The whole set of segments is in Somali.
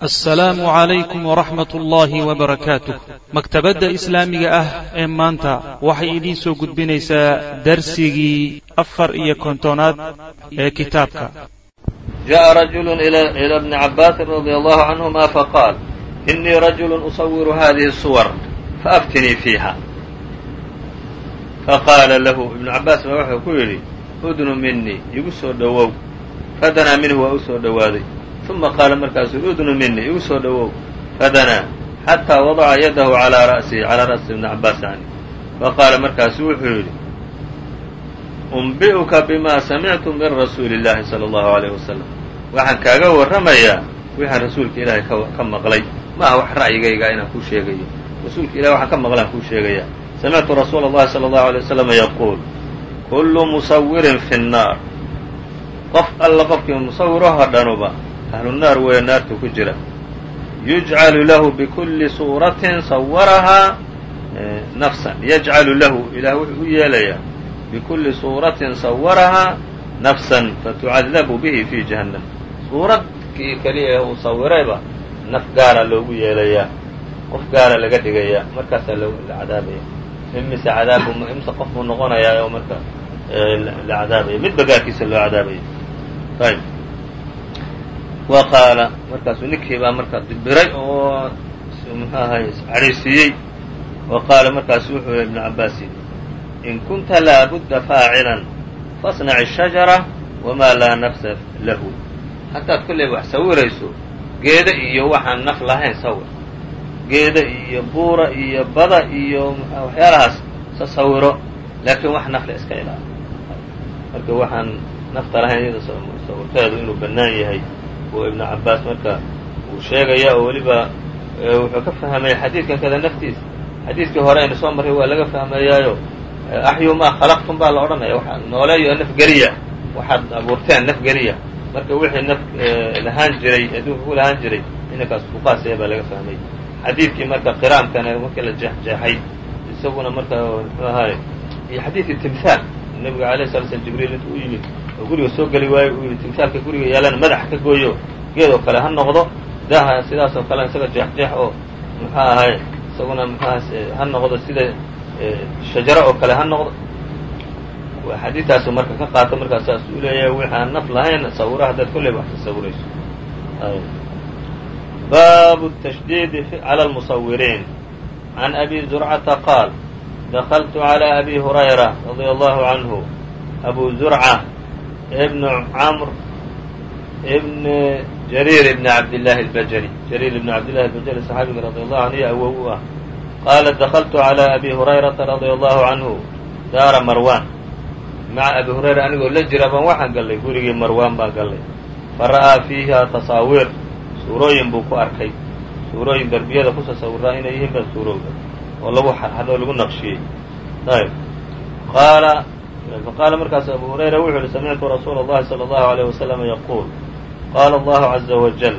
assalaamu calaykum waraxmat ullaahi wbarakaatu maktabadda islaamiga ah ee maanta waxay idiin soo gudbinaysaa darsigii afar iyo kontoonaad ee kitaabka. Jaءa rajulu ila bni cabaasin radi allahu canhuma faqaal inii rajulu usawiru hadihi suwar faaftinii fiiha. Faqaala lahu ibnu cabaas baa wuxuu ku yidhi udnu minii igu soo dhowow. Fadanaa minhu waa u soo dhowaaday uma qaala markaasuu udnu minii igu soo dhowow fadanaa xataa wadaca yadahu calaa ra'sihi calaa ra'si ibni cabaas yani faqaala markaasu wuxuu yidhi umbi'uka bima samictu min rasuuli اllahi salى اllahu عaleyh wasalam waxaan kaaga warramayaa wixaan rasuulka ilaahay ka maqlay ma aha wax ra'yigayga inaan kuu sheegayo rasuulka ilahay waxaan ka maqlaan kuu sheegaya samictu rasuula اllahi salى اllahu عalيه wasalam yaquul kullu musawirin fi الnaar qof alla qofkii musawiraho dhanuba ahlu naar weeye naartu ku jira. Yujcalu lahu bikulli suuratin sawarahaa nafsan. Yajcalu lahu ilaah wuxuu u yeelayaa bikulli suuratin sawarahaa nafsan. Fatucadabu bihi fi jahannam. Suuradkii keliya ee uu sawirayba naf gaara loogu yeelayaa qof gaara laga dhigayaa markaasaa la cadaabaya. Imise cadaabu imise qof buu noqonayaa oo marka la cadaabaya. Midba gaarkiisa loo cadaabaya. Ayb wa qaala markaasuu ninkii baa marka dibiray oo muxuu ahay wa qaala markaasu wuxuu yihi ibnu cabaas in kunta laabudda faacilan fasnac الshajara wamaa laa nafsa lahu. Haddaad kolley wax sawirayso geeda iyo waxaan naf lahayn sawir. Geeda iyo buura iyo bada iyo waxyaalahaas sa sawiro laakiin wax nafle iska ilaali. Marka waxaan nafta lahayn iyada sawirkeedu inuu bannaan yahay oo ibnu cabaas marka uu sheegaya oo weliba wuxuu ka fahmaya xadiidkan kada naftiisa. Xadiidkii hore aynu soo marray waa laga fahmayaayo axyu maa khalaqtum baa la odhanaya. Waxaad nooleeyo naf geliya waxaad abuurteen naf geliya marka wixii naf lahaan jiray adduunka ku lahaan jiray inankaas fuqaasaya baa laga fahmay. Xadiidkii marka qiraamkana marka la jeexjeexay isaguna marka muxuu ahaay iyo xadiidkii timhaal nabiga alayh sala slam jibriil intuu u yimid oo guriga soo geli waayo uu yidhi timhaalka guriga yaalana madaxa ka gooyo geed oo kale ha noqdo daha sidaas oo kale isaga jeexjeex oo muxuu ahay isaguna muxuaha ha noqdo sida shajaro oo kale ha noqdo xadiidtaasu marka ka qaato markaa saas u leeyahay wixaan naf lahayn sawiro haddaad kolleyba wax ka sawirayso baabu التashdiidi calى الmusawiriin can abi zurcata qaal dakltu عalى abi hurayra radيa allahu canhu abu zurca ibn camr ibn jariir ibn cabdillahi اlbajali jariir ibn cabdillahi albajali saxaabiga radi allahu canhu iyo awow u ah qaala dakltu عalى abi hurayrata radia allahu canhu daara marwan maca abi hurayra anigoo la jira baan waxaan gallay gurigii marwaan baan gallay fara'aa fiiha tasaawiir suurooyin buu ku arkay suurooyin derbiyada ku tasawiraa inay yihiin baa suurowda oo lagu xadxado o lagu naqshiyey ayb qaala faqaala markaasu abu hurayra wuxuu yihi samictu rasuula اllahi salى اllahu عalيه waslama yaquul qaala allahu caza wajal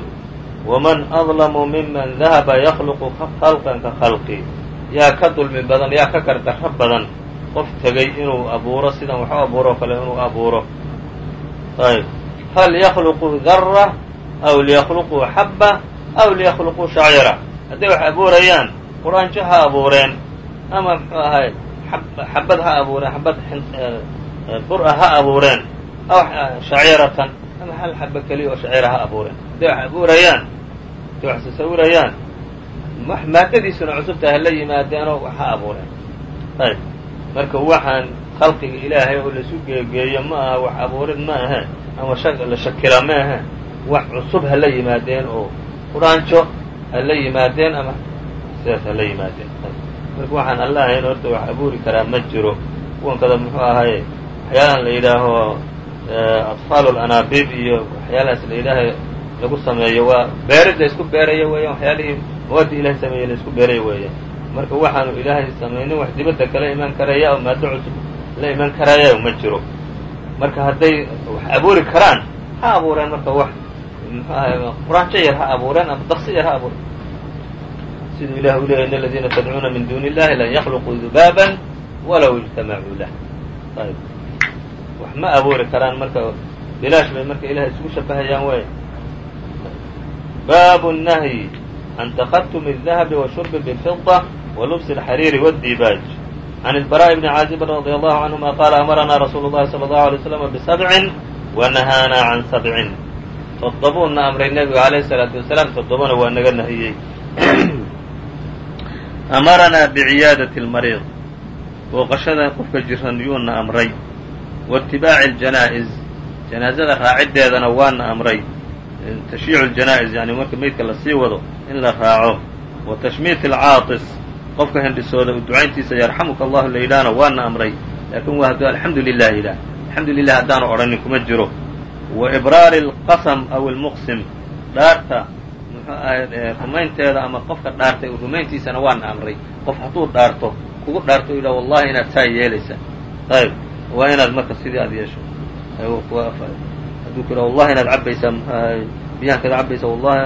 waman adlamu miman dahaba yakluqu khalqan ka khalqi yaa ka dulmi badan yaa ka gardarro badan qof tegay inuu abuuro sidan wax u abuuro o kale inuu abuuro ayb hal yakluqu dara aw liyakluquu xabba aw liyakluquu shacira hadday wax abuurayaan quraanjo ha abuureen ama muxuu ahay xabad ha abuureen xabad bur-a ha abuureen aw shaciratan ama hal xaba keliya oo shacira ha abuureen. Hadday wax abuurayaan hadday wax tasawirayaan wax maadadiisuna cusubta hala yimaadeenoo wax ha abuureen. Ayb marka waxaan khalqiga ilaahay oo laisu geegeeyo ma aha wax abuurid ma ahe ama la shakila ma ahe wax cusub hala yimaadeen oo quraanjo hala yimaadeen ama sidaas hala yimaadeen marka waxaan alla ahayn horta wax abuuri karaa ma jiro. Kuwankada muxuu ahaye waxyaalahan la yidhaaho atfaalu lanaabiib iyo waxyaalahaas la yidhaaha lagu sameeyo waa beerid la isku beerayo weeyaan waxyaalihii mawadda ilahay sameeyey la isku beerayo weeyaan. Marka waxaanu ilaahay samaynin wax dibadda kala imaan karaya oo maado cusub la imaan karaya ma jiro. Marka hadday wax abuuri karaan ha abuureen marka wax muxuu ahay quraanjo yar ha abuureen ama daqsi yar ha abuureen siduu ilah u leeyay in aladiina tadcuuna min duuni illahi lan yakluquu dubaaban walow ijtamacuu lah ayb wax ma abuuri karaan marka bilaash bay marka ilahay isugu shabahayaan way bab الnahyi can تkhtm الذahب وshurb bfidة وlbs الxariiri والdibaaj عn الbrاء بn cاazib رadي الله عnهma qala amarna rasuul الlahi slى الlه عlيه وsلم bsبع وnahaana can sabcin toddobuuna amray nebigu عalayه الصلاaةu وaسلاam toddobana waa naga nahiyey amaranaa biciyaadaة الmariiض booqashada qofka jiran yuuna amray waitibaaci aljanaa'iz janaazada raaciddeedana waana amray tashyiicu ljanaa'iz yani marka meydka la sii wado in la raaco wa tashmiit alcaatis qofka hindhisooda u ducayntiisa yarxamuka allahu la yidhaahna waana amray laakiin waa hadduu alxamdu lilah yidhaah alxamdu lilah haddaanu odhanin kuma jiro wa ibraari alqasam aw almuqsim dhaarta muxuu ahayd rumaynteeda ama qofka dhaartay rumayntiisana waana amray. Qof hadduu dhaarto kugu dhaarto yidhah wallahi inaad saa yeelaysa. Ayb waa inaad marka sidii aad yeesho. Hadduu ku yidhah wallahi inaad cabbaysaa mxuahay biyahan kada cabbaysa wallahi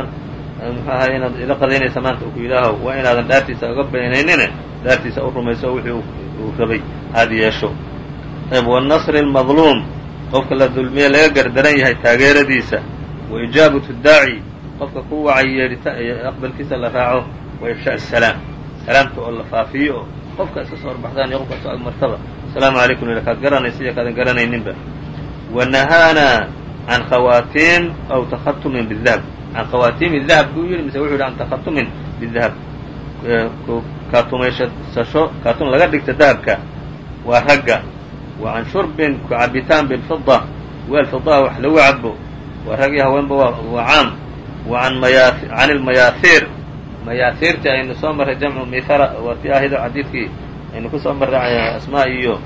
muxuu ahay inaad ila qadaynaysa maanta. Ku yidhaaho waa inaadan dhaartiisa uga beenaynine dhaartiisa u rumayso wixii uu rabay aad yeesho. Ayb wanasri almadluum. Qofka la dulmiye laga gardaran yahay taageeradiisa. Wa ijaabatu daaci qofka ku wacay yeedhita aqbalkiisa la raaco wa ifshaa asalaam salaamta oo la faafiyo oo qofka iska soo horbaxdaan iyo qofka soo agmartaba asalaamu calaykum ila kaad garanaysa iyo kaadan garanayninba. Wa nahaanaa can khawaatiim aw takhatumin bidahab can khawaatiimi dahab buu yidhi mise wuxuu yidhi can takhatumin bidahab kaatumaysasasho kaatun laga dhigta dahabka waa ragga. Wa can shurbin ku cabitaan bilfida weel fidaha wax lagu cabo waa rag iyo haweenba waa caam can maya can ilmayaahiir mayaahiirtii aynu soo marray jamcu mihara waa tii ahido xadiidkii aynu ku soo marray asmaa iyo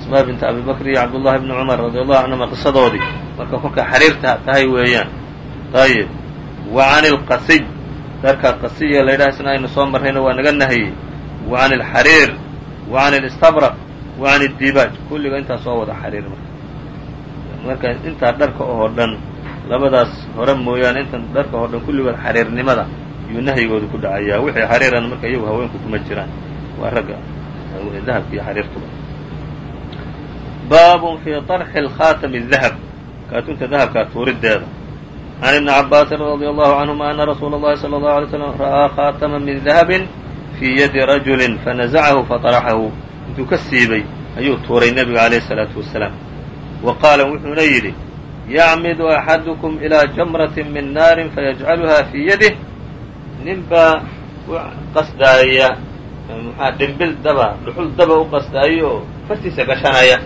asmaa binta abi bakr iyo cabdullahi bni cumar radi allahu canhuma qisadoodii marka kolkaa xariirta tahay weeyaan ayib wa can ilqasiy dharka qasiya la yidhaha isna aynu soo marrayna waa naga nahiyey wa can ilxariir wa can ilistabraq kulliga intaa soo wada xariir marka marka intaa dharka oo dhan labadaas hore mooyaane intan dharka oo dhan kulligood xariirnimada yuu nahyigooda ku dhacayaa wixii xariirana marka iyagu haweenku kuma jiraan waa ragga dahabka iyo xariirtuba baabun fii طarxi اlkhaatami الdahab kaatunta dahabkaa tuuriddeeda can ibni cabaasin radi allahu canهuma ana rasuula اllahi salى اllahu alay slam ra'aa khaatama min dahabin fii yadi rajuli fanazacahu faطaraxahu intuu ka siibay ayuu tuuray nebiga alayh الsalaatu wasalaam wa qaala wuxuuna yidhi yacmidu axadukum ilىa jamrati min naari fayajcaluha fii yadih nin baa u qasdaaya maxaa dhimbil daba dhuxul daba u qasdaayo oo fartiisa gashanaya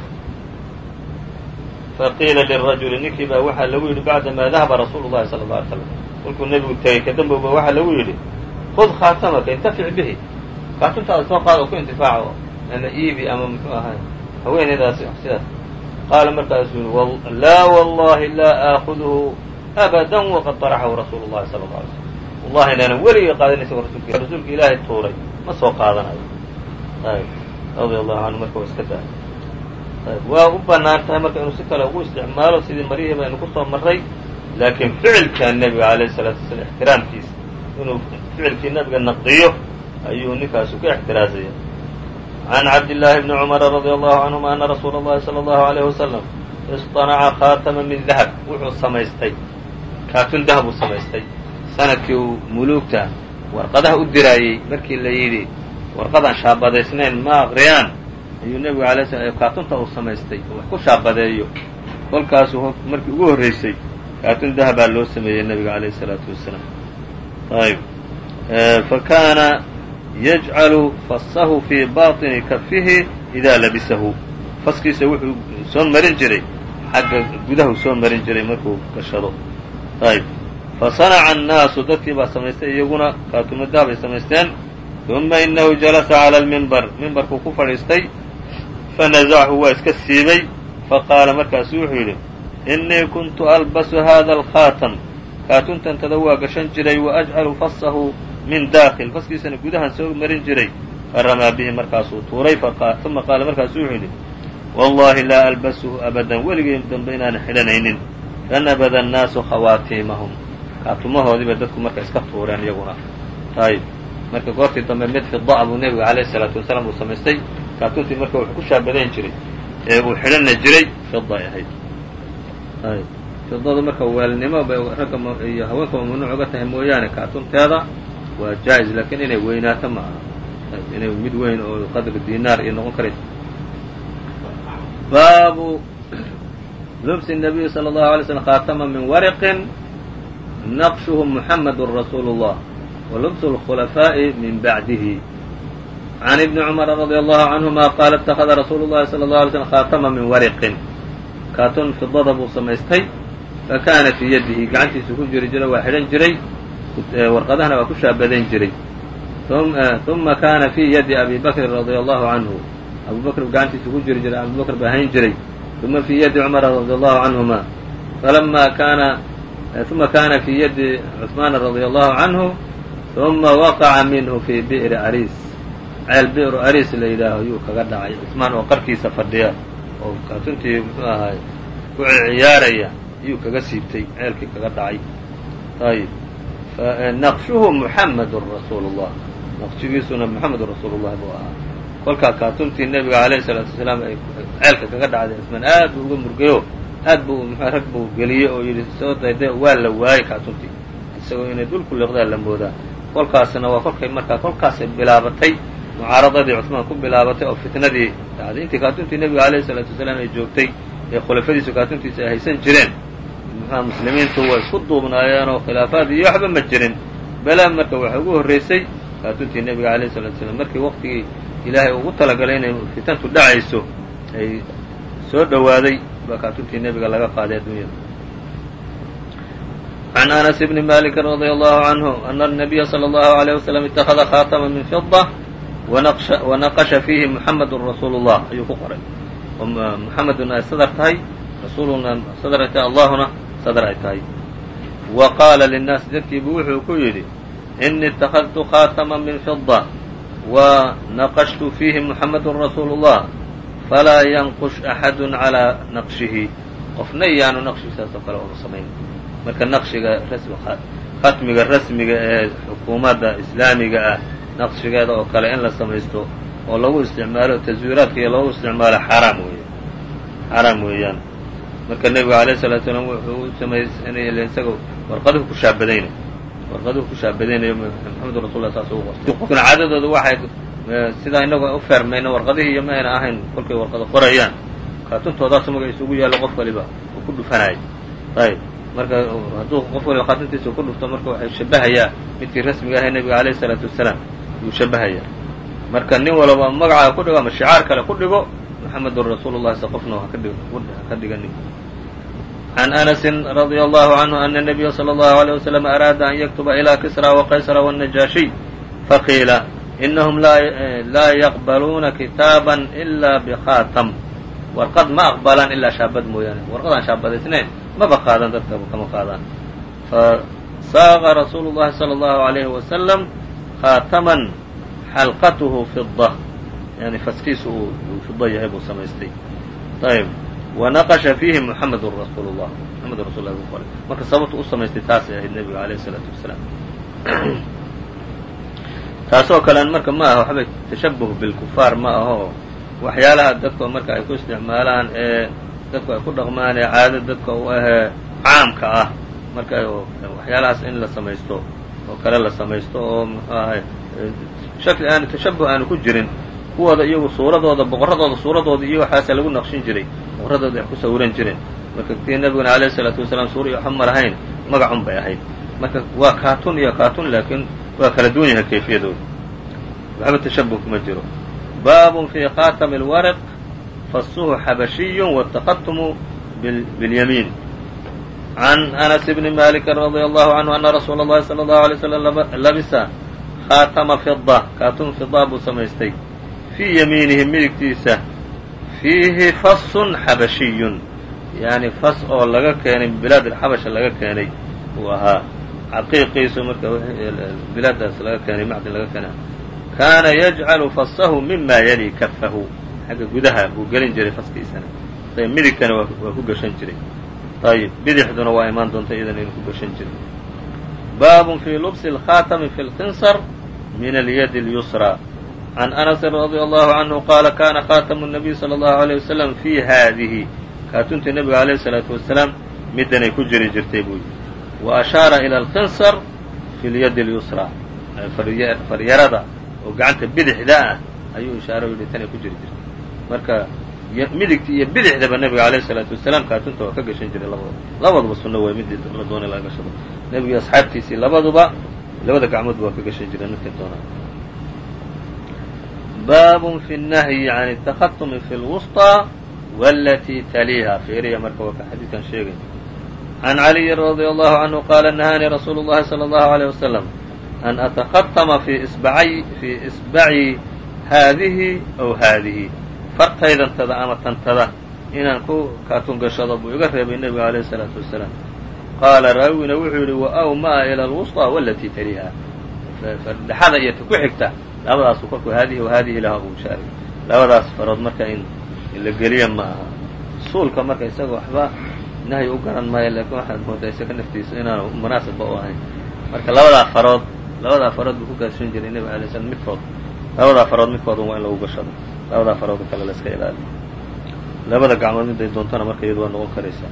faqiila lirajuli ninkii baa waxaa lagu yidhi bacdamaa dahaba rasuulu llahi sala alla alay slam kolkuu nebigu tegey kadambowba waxaa lagu yidhi khud khaatamaka intafic bihi kaatuntaada soo qaad oo ku intifaaco ama iibi ama muxuu ahay haweenaydaasi sidaas qaala markaasuu yihi laa wallahi laa aakuduhu abadan waqad طaraxahu rasuulu llahi sala alla alay slam wallahi inaanan weligay qaadanaysa rasulka rasuulka ilaahay tuuray ma soo qaadanayo ayb radia allahu canhu marka waa iska daa ayb waa u banaan tahay marka inuu si kale ugu isticmaalo sidii maryihii baynu ku soo marray laakiin ficilka nebiga alayh الsalaatu wasalaam ixtiraamkiisa inuu ficilkii nebiga naqdiyo ayuu ninkaasu ka ixtiraazaya can cabdillaahi bni cumara radia allahu canhuma ana rasuula اllahi salى allahu alayh wasalam iصطanaca khaatama min dahab wuxuu samaystay kaatun dahab uu samaystay sanadkii uu muluugta warqadaha u diraayey markii la yidhi warqadaan shaabadaysnayn ma aqriyaan ayuu nebigu alay slam kaatunta uu samaystay wax ku shaabadeeyo kolkaasuu markii ugu horreysay kaatun dahabaa loo sameeyey nebiga alayh الsalaatu wasalaam ayb fakaana yajcalu fasahu fii baطini kafihi idaa labisahu. Faskiisa wuxuu soo marin jiray. Xagga gudahu soo marin jiray markuu gashado. Ayb fasanaca annaasu dadkii baa samaystay iyaguna kaatumo dahabay samaysteen. Uma inahu jalasa cala almimbar mimbarkuu ku fadhiistay. Fanazachu waa iska siibay. Faqaala markaasu wuxuu yidhi innii kuntu albasu hada alkhaatam kaatuntantada waa gashan jiray wa ajcalu fasahu min daakil faskiisana gudahan soo marin jiray. Faramaa bihi markaasuu tuuray uma qaala markaasuu wuxuu yidhi wallahi laa albasuhu abadan weligay dambe inaanan xidhanaynin fanabada annaasu khawaatiimahum kaatumahoodiibay dadku marka iska tuureen iyaguna. Ayb marka goortii dambe mid fidaa buu nebiga alayh الsalaatu wasalaam uu samaystay. Kaatuntii marka wuxuu ku shaabadayn jiray ee uu xidhana jiray fiday ahayd. Fidadu marka weelnimo bay ragga iyo haweenka mamnuuc uga tahay mooyaane kaatunteeda waa jaa-is laakiin inay weynaato ma aha inay mid weyn oo qadri dinaar iyo noqon karaysa baabu lubsi الnabiyi salى الlahu alay slm khaatama min warqin naqshuhu muxamadu rasuulu الlah wa lubsu اlkhulafaaءi min bacdihi can ibni cumara radi allahu canهuma qaala اtakhada rasuulu الlahi salى الlaه alay slm khaatama min warqin kaatun fidada buu samaystay fakana fii yadihi gacantiisu ku jiri jiro waa xidhan jiray warqadahana waa ku shaabadayn jiray. Uma kana fii yadi abi bakrin radia allahu canhu abu bakr gacantiisu ku jiri jiray abu bakr baa hayn jiray. Uma fii yadi cumara radi allahu canhuma falama kana uma kana fii yadi cusmaana radia allahu canhu uma waqaca minhu fii bi'ri ariis ceel bi'ru ariis la yidhaaho yuu kaga dhacay. Cusmaan oo qarkiisa fadhiya oo kaatuntii muxuu ahaay ku ciyaaraya ayuu kaga siibtay ceelkii kaga dhacay. Ayib naqshuhu muxamedun rasuulu llah naqshigiisuna muxamedun rasuulu llahi buu ahaa kolkaa kaatuntii nebiga alayhi salaatu wasalaam ay ceelka kaga dhacday cismaan aad buu uga murgayo aad buu rag buu geliyey oo yidhi soo dayday waa la waayey kaatuntii isagoo inay dhulku liqdaa la moodaa kolkaasna waa kolkay markaa kolkaasay bilaabatay mucaaradadii cusmaan ku bilaabatay oo fitnadii dhacday intii kaatuntii nebiga alayhi salaatu wasalaam ay joogtay ee khulafadiisu kaatuntiisa ay haysan jireen mxua muslimiintu way isku duubnaayeenoo khilaafaad iyo waxba ma jirin. Balaa marka waxay ugu horraysay kaatuntii nebiga alayh salatu slam markii waqtigii ilaahay ugu talagalay inay fitantu dhacayso ay soo dhowaaday baa kaatuntii nebiga laga qaaday adduunyada. Can anas bni maliki radia allahu canhu ana anabiya salى allahu alayh wasalam ittakhada khaatama min fida wanaqasha fiihi muxamedun rasuulu llah ayuu ku qoray. Umm, oo muxameduna ay sadar tahay rasuuluna sadar tahay allahuna muctadar ay tahay wa qaala linnaasi dadkiibu wuxuu ku yidhi inii اtakhadtu khaatama min fida wa naqashtu fiihi muxamadu rasuulu اllah falaa yanqush axadu calaa naqshihi. Qofna yaanu naqshigisaas oo kale oga samayn. Marka naqshiga khatmiga rasmiga ee xukuumadda islaamiga ah naqshigeeda oo kale in la samaysto oo lagu isticmaalo taswiiraadka iyo loogu isticmaalo xaraam weeye. Xaraam weeyaan marka nebigu alayh salatu salaam wuxuu u samaysanaya isaga warqaduhu ku shaabadaynayo warqaduhu ku shaabadaynayo maxamedun rasul lah saas ugu qortay. Qofkuna caadadooda waxay sidaa inagu u feermayna warqadihii iyo ma ayna ahayn kolkay warqado qorayaan. Kaatuntoodaas maga isugu yaallo qof waliba uu ku dhufanaayo ayb marka hadduu qof waliba khaatuntiisa ku dhufto marka waxay shabahayaa midkii rasmiga ahay nebiga alayh isalaatu wasalaam yuu shabahayaa marka nin walaba magacaa ku dhigo ama shicaar kale ku dhigo muxamedun rasuulu llahi se qofna haka dhiganin can anasin radia allahu canhu ana nabiya salى allahu alيyه wasalam araada an yaktuba ilى kisra waqaysra wالnajaashiy faqiila inahum laa yaqbaluuna kitaaba ila bkhaatam warqad ma aqbalaan ilaa shaabad mooyaane warqadaan shaabadaysnayn maba qaadan dadka kama qaadaan fasaaqa rasuulu llahi salى اllahu عalayhi wasalam khaataman xalqatuhu fida yani faskiisu uu fido yahay buu samaystay. Ayb wanaqasha fiihi muxamedun rasuulu llah muxamedun rasul lah buu qoray. Marka sababtu u samaystay taasay ahayd nebiga alayh الsalaatu wasalaam. Taasoo kalean marka ma aha waxbay tashabuh bilkufaar ma aho. Waxyaalaha dadka marka ay ku isticmaalaan ee dadku ay ku dhaqmaan ee caado dadka u ahee caamka ah. Marka waxyaalahaas in la samaysto oo kale oo muxuu ahay shakli aanu tashabuh aanu ku jirin kuwooda iyagu suuradooda boqorradooda suuradooda iyo waxaase lagu naqshin jiray boqorradooda ay ku sawiran jireen marka tii nebiguna alayhi isalaatu wasalaam suura iyo waxba ma lahayn magacun bay ahayd marka waa kaatun iyo kaatun laakiin waa kala duwan yahay kayfiyadooda waxba tashabuh kuma jiro baabun fii khaatami اlwarq fasuhu xabashiy wاtakatumu biاlyamiin can anas bni maliki radia allahu canhu ana rasuula اllahi salى اllahu alay slam labisa khaatama fida kaatun fida buu samaystay fii yamiinihi midigtiisa fiihi fasun xabashiyun yani fas oo laga keenay bilaad alxabasha laga keenay uu ahaa caqiiqiisu marka bilaadaas laga keenay macdin laga keenay kaana yajcalu fasahu mima yali kafahu xagga gudaha buu gelin jiray faskiisana ayb midigtana waa ku gashan jiray ayib bidixduna waa imaan doonta iyadana inuu ku gashan jiray baabun fii lubsi اlkhaatami fi lkinsar min alyadi اlyusra can anasin radia allahu canhu qaala kaana khaatamu nabiy sala allahu alayh wasalam fii haadihi kaatuntii nabiga alayhi salaatu wasalaam middanay ku jiri jirtay buu yidhi wa ashaara ila alkinsar fi lyadi lyusraa faryarada oo gacanta bidixda ah ayuu ishaaro yidhi tanay ku jiri jirtay marka midigta iyo bidixdaba nabiga alayhi salaatu wasalaam kaatunta waa ka gashan jiray labadaba labaduba sunno way mid la doona laga gashado nebiga asxaabtiisii labaduba labada gacmoodba waa ka gashan jiray midka doonaa baab fi الnahyi can الtakhatumi fi اlwusطى wاlatii taliiha feeriya marka waa ka xadiidkan sheegay can caliyi radي allahu canhu qaala nahaanii rasuulu اllahi salى اllahu عalيه wasalam an atakhatama fi isbacay fii isbaci haadihi aw haadihi fartaydantada ama tantada inaan ku kaatun gashado buu iga reebay nebiga alayh الsalaatu wasalaam qaala raawina wuxuu yidhi wa awmaa ila alwusطى walatii taliiha dhexada iyo ta ku xigta labadaasu kolkuu haadihi wa haadihi laha uu shaaray labadaas farood marka in la geliya ma aha suulka marka isaga waxba nahyi u garan maayo laakiin waxaad moodaa isaga naftiisa inaanu munaasibba u ahayn marka labadaa farood labadaa farood buu ku gaashan jiray nebiga alay slam midkood labadaa farood midkoodun waa in lagu gashado labadaa farood kale la iska ilaaliyo labada gacmood miday doontana marka iyadu waa noqon karaysaa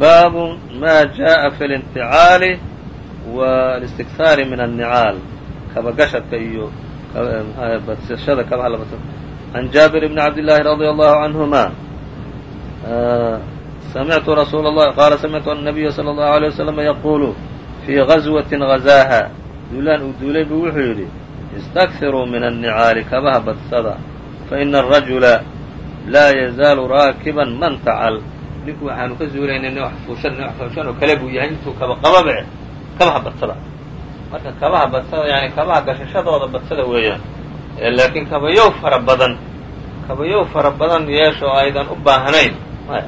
baabu ma jaءa fi اlinticaali wa اlistikhaari min الnicaal kabagashadka iyo badsashada kabaha la badsa can jaabir bni cabdillaahi radي allahu canهuma samictu rasuul اlah qaala samictu الnabiya salى اllahu عalيه waslama yaqulu fii gazwaةi gazaaha duulaan uu duulay buu wuxuu yidhi istakfiruu min الnicaali kabaha badsada faina الrajula laa yazaalu raakiban man tacal ninku waxaanu ka zuulayna nin wax fuushan nin wax fuushan oo kale buu yahay intuu kaba qababe kabaha badsada marka kabaha badsada yani kabaha gashashadooda badsada weeyaan. Laakiin kabayow fara badan kabayow fara badan yeesho aydan u baahnayn. Maya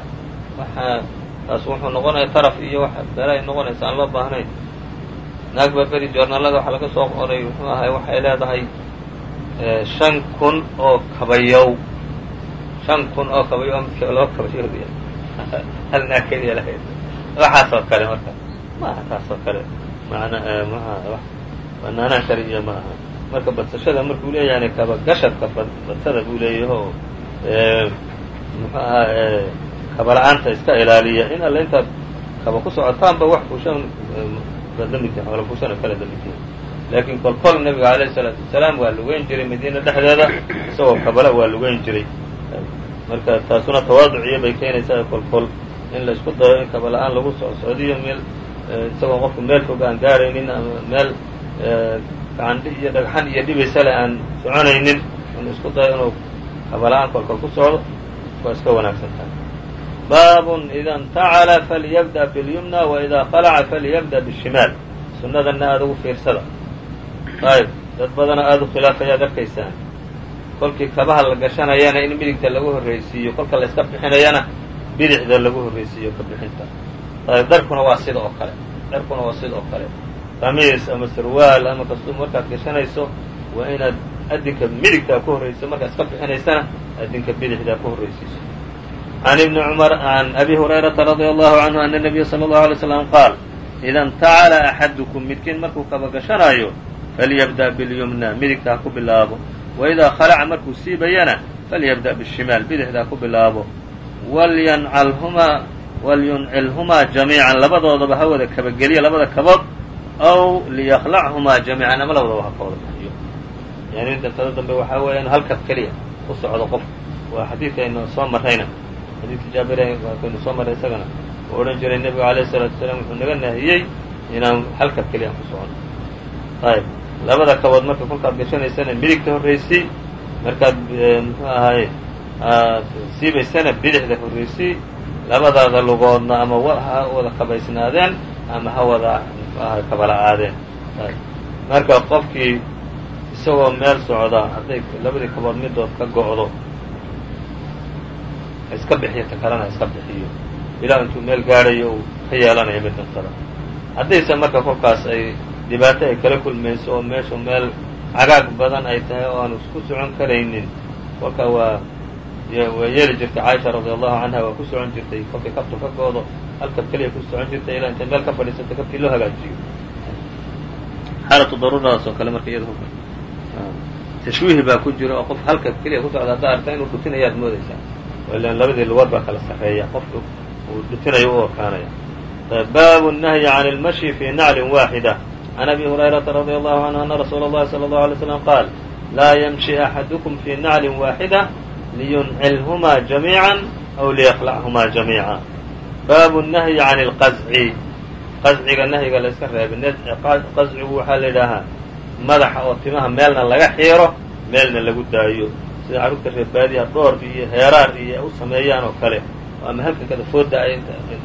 waxaa taas wuxuu noqonaya taraf iyo bere ay noqonaysa aan loo baahnayn. Naag baa beri joornaalada waxaa laga soo qoray muxuu ahay waxay leedahay shan kun oo kabayow. Shan kun oo kabayow midka loo kabayoodaya hal naag keliya lahayd waxaasoo kale marka. Ma aha taasoo kale mana mxua banaanaan shariya ma aha marka badsashada markuu leeyahay kaba gashadka badsada buu leeyaho muxuu ahaa kaba-la-aanta iska ilaaliya. In alla intaad kaba ku socotaanba wax fuushan baad la midtihin xoola fuushan oo kale la midtihin laakiin kol kol nabiga alayh isalaatu wasalaam waa lugeyn jiray madiina dhexdeeda isagoo kabala waa lugeyn jiray. Marka taasuna tawaaduciyo bay keenaysaa kol kol in la isku dayo in kaba la'aan lagu socsocdiyo meel isagoo qofku meel fog aan gaaraynin ama meel e, gacandhi iyo dhagxan iyo dhibaysale aan soconaynin inuu isku dayo inuu habala-aan kolkol ku socdo waa iska wanaagsan tahay. Baabun ida ntacala falyabda bilyumna wa ida qalaca falyabda bishimaal. Sunnadanna aada ugu fiirsada. Ayib dad badana aada u khilaafayaad arkaysaan. Kolkii kabaha la gashanayana in midigta lagu horraysiiyo kolka la yska bixinayana bidicda lagu horraysiiyo ka bixinta darkuna waa sida oo kale. Darkuna waa sida oo kale. Qamiis ama sarwaal ama kastu markaad gashanayso waa inaad adinka midigtaa ku horraysiso markaas iska bixinaysana adinka bidixdaa ku horraysiiso can ibni cumar can abi hurayrata radia allahu canhu ana nabiya sala allahu alay slam qaal ida intacala axadukum midkiin markuu kaba gashanaayo falyabda' bilyumna midigta ha ku bilaabo. Waidaa khalaca markuu siibayana falyabda' bishimaal bidixda ha ku bilaabo walyuncilhumaa jamiican labadoodaba ha wada kabageliya labada kabood aw liykhlachumaa jamiican ama labadaba ha ka wada bixiyo yani dabtada dambe waxaa weeyaan halkab keliya u socdo qof. Waa xadiidkaynu soo marrayna. Xadiidka jaabir kaynu soo marray isagana. Oo odhan jiray nebigu alayh salaatu salaam wuxuu naga nahiyey inaan halkab keliya ku socono ayb labada kabood marka kolkaad gashanaysana midigta horraysi markaad eh, muxuu ahaye sibaysana bidixda horraysi labadaada lugoodna ama ha wada kabaysnaadeen ama ha wada kabala-aadeen marka qofkii isagoo meel socda hadday labadii kabood midood ka go'do iska bixiyo ta kalena iska bixiyo. Ilaa intuu meel gaadhayo uu ka yeelanayo mid dantada haddayse marka kolkaas ay dhibaato ay kala kulmayso oo meeshu meel cagaag badan ay tahay oo aanu isku socon karaynin kolka waa yeeli jirtay caaisha radi allahu canha waa ku socon jirtay kolkay kabtu ka goodo halkab keliya ku socon jirtay ilaa intay meel ka fadhiisato kabkii loo hagaajiyo xaalatu daruuradaas oo kale marka iyada tashwiih baa ku jira oo qof halkab keliya ku socda haddaa arta inuu dhutinayaad moodaysaa ilan labadii lugood baa kala sarreeya qofku uu dhutinayo u ekaanaya baabu الnahyi can اlmashi fi naclin waaxida can abi hurayrata radi allahu canhu ana rasuula اllahi salى اllahu alay slam qaal laa ymshi axadukum fi naclin waaxida liyuncilhumaa jamiica aw liyaqlachmaa jamiica baabu الnahyi can اlqazci qazciga nahyiga la iska reebay qazcigu waxaa la yidhaahaa madaxa oo timaha meelna laga xiiro meelna lagu daayo sida carruurta reebaadiha dhoor iyo heeraar iyo u sameeyaan oo kale ama halkan kada fooda ay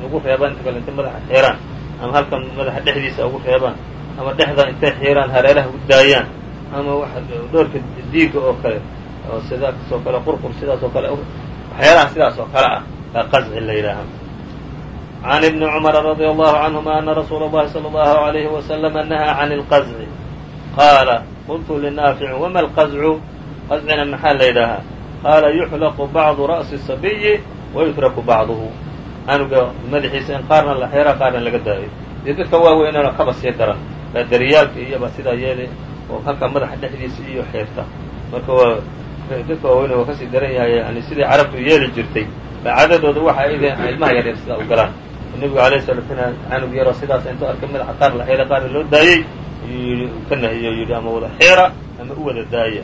ugu reebaan inta kale intay madaxa xiiraan ama halkan madaxa dhexdiisa ugu reebaan ama dhexda intay xiiraan hareeraha u daayaan ama wa dhoorka diiga oo kale oo sidaas oo kale qurqur sidaas oo kale waxyaalaha sidaas oo kale ah baa qazci la yidhaaha عن بن cمر رضي الله عنهma أن رsuuل الlhi صلى الله عليه وسلم نهى عن الqزع qاala qلت لناaفع وma الqزع qزcina maxaa la ydhaahaa qaala يحلق bعضu رأسi الصبي ويترku bعضه canuga madaxiisa in qaarna la xeera qaarna laga daayo dee dadka waaweynana kaba sii daran baadariyaalka iyoba sidaa yeele oo halka madaxa dhexdiisa iyo xeerta marka waa dadka waaweyn waa ka sii daran yahay yani sidai carabtu yeeli jirtay ba cadadooda waxa ay ilmaha yaryar sidaa u galaan. Nebigu alayh sala slam canug yaroo sidaas intuu arkay madaxa qaar la xeera qaarna loo daayey yii ka nahiyo yidhi ama wada xeera ama u wada daaya.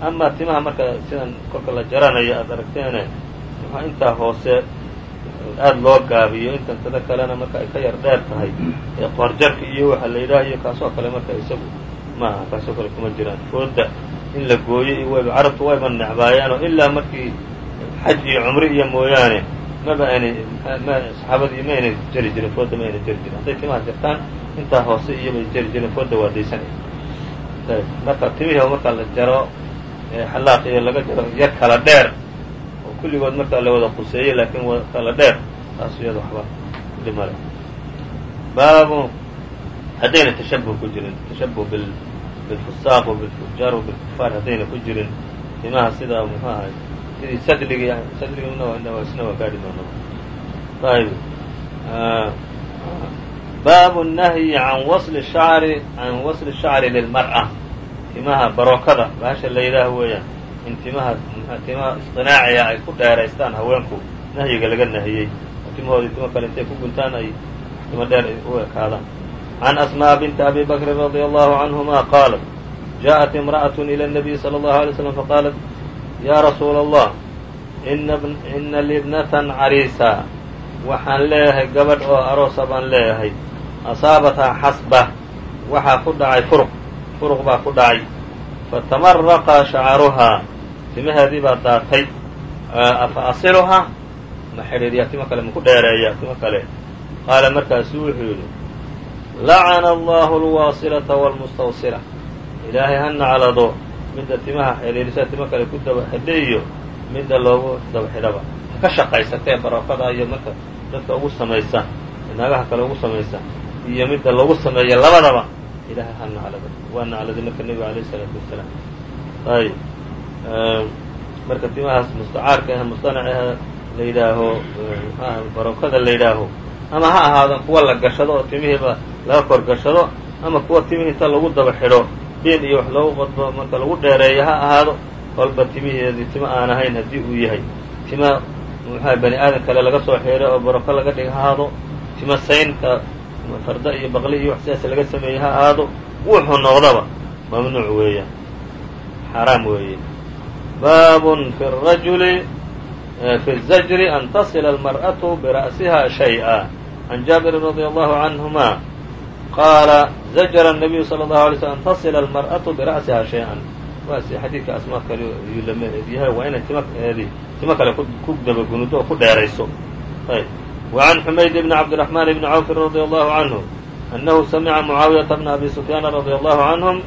Ama timaha marka sidan kolka la jaranayo aad aragteene waxaa intaa hoose aada loo gaabiyo intan tada kalena marka ay ka yar dheer tahay ee qoorjarka iyo waxa la yidhaahayo kaasoo kale marka isagu maaha kaasoo kale kuma jiraan. Fooda in la gooyo iyo wayba carabtu wayba necbaayaan oo ilaa markii xaj iyo cumri iyo mooyaane maba aynay saxaabadii ma aynay jari jirin fooda ma aynay jari jirin. Hadday timaha jartaan intaa hoose iyo bay jari jireen fooda waa daysanay marka timihii marka la jaro xalaaq iyo laga jaro yar kala dheer oo kulligood markaa la wada quseeyey laakiin kala dheer taas iyada waxba dhimale. Baabu haddayna tashabuh ku jirin tashabuh bilfusaaq bilfujaar bilkufaar haddayna ku jirin timaha sidaa muxuu ahay sidii sadligi sadligina isna waa gaadhi doona ayb baabu الnahyi can wasli shacri can wasli shacri lilmar'a timaha barookada bahasha la yidhaaho weeyaan in timaha timaha isqinaaciga ay ku dheeraystaan haweenku nahyiga laga nahiyey oo timahoodii timo kale intay ku guntaan ay timo dheer u ekaadaan can asmاء binti abi bakri radي allahu canهuma qaalat jaءat imra'aة ilى الnabiy slى الlahu عalيه slam faqaalat ya rasuula allah ina libnatan cariisa waxaan leeyahay gabadh oo aroosa baan leeyahay asaabathaa xasba waxaa ku dhacay furuq furuq baa ku dhacay fatamaraqa shacaruhaa timaheedii baa daatay afa asiluhaa ma xidhiidyaa timo kale maku dheereeya timo kale qaala markaasuu wuxuu yidhi lacana allahu alwaasilata wاlmustawsila ilaahay ha naclado midda timaha xidhiidhisa timo kale ku daba xidha iyo midda loogu daba xidhaba ha ka shaqaysatee barookada iyo marka dadka ugu samaysa naagaha kale ugu samaysa iyo midda loogu sameeya labadaba ilahay ha naclado waa nacladay marka nebiga alayh isalaatu wasalaam ayb marka timahaas mustacaarka ah mustanacaha la yidhaaho mxuaha barookada la yidhaaho ama ha ahaadaan kuwa la gashado oo timihiiba laga korgashado ama kuwa timihii inta lagu daba xidho biin iyo wax loogu qodbo marka lagu dheereeyo ha ahaado kolba timiheedii timo aan ahayn haddii uu yahay. Tima muxua bani aadan kale laga soo xeeray oo baroko laga dhig ha timo saynka farda iyo baqli iyo wax sidaas laga sameeyey ha ahaado? Wuxuu noqdaba mamnuuc weeyaan xaraam weeye baabun fi rajuli fi zajri an tasila almar'atu bira'siha shay'a can jaabirin radi allahu canهuma qaala zajra الnabiyu salى الlahu alay slm an tasila almar'atu bira'siha shay-an waa si xadiidka asmaa kale yuu lama yahay waa inay timaheedii timo kale ku dabagunudo oo ku dheerayso ayb وعn xumayd bn cabdالرحman bn cawf radي allahu canhu أnahu samica mucaawiyaةa bna abi sufyaana radي allahu canهum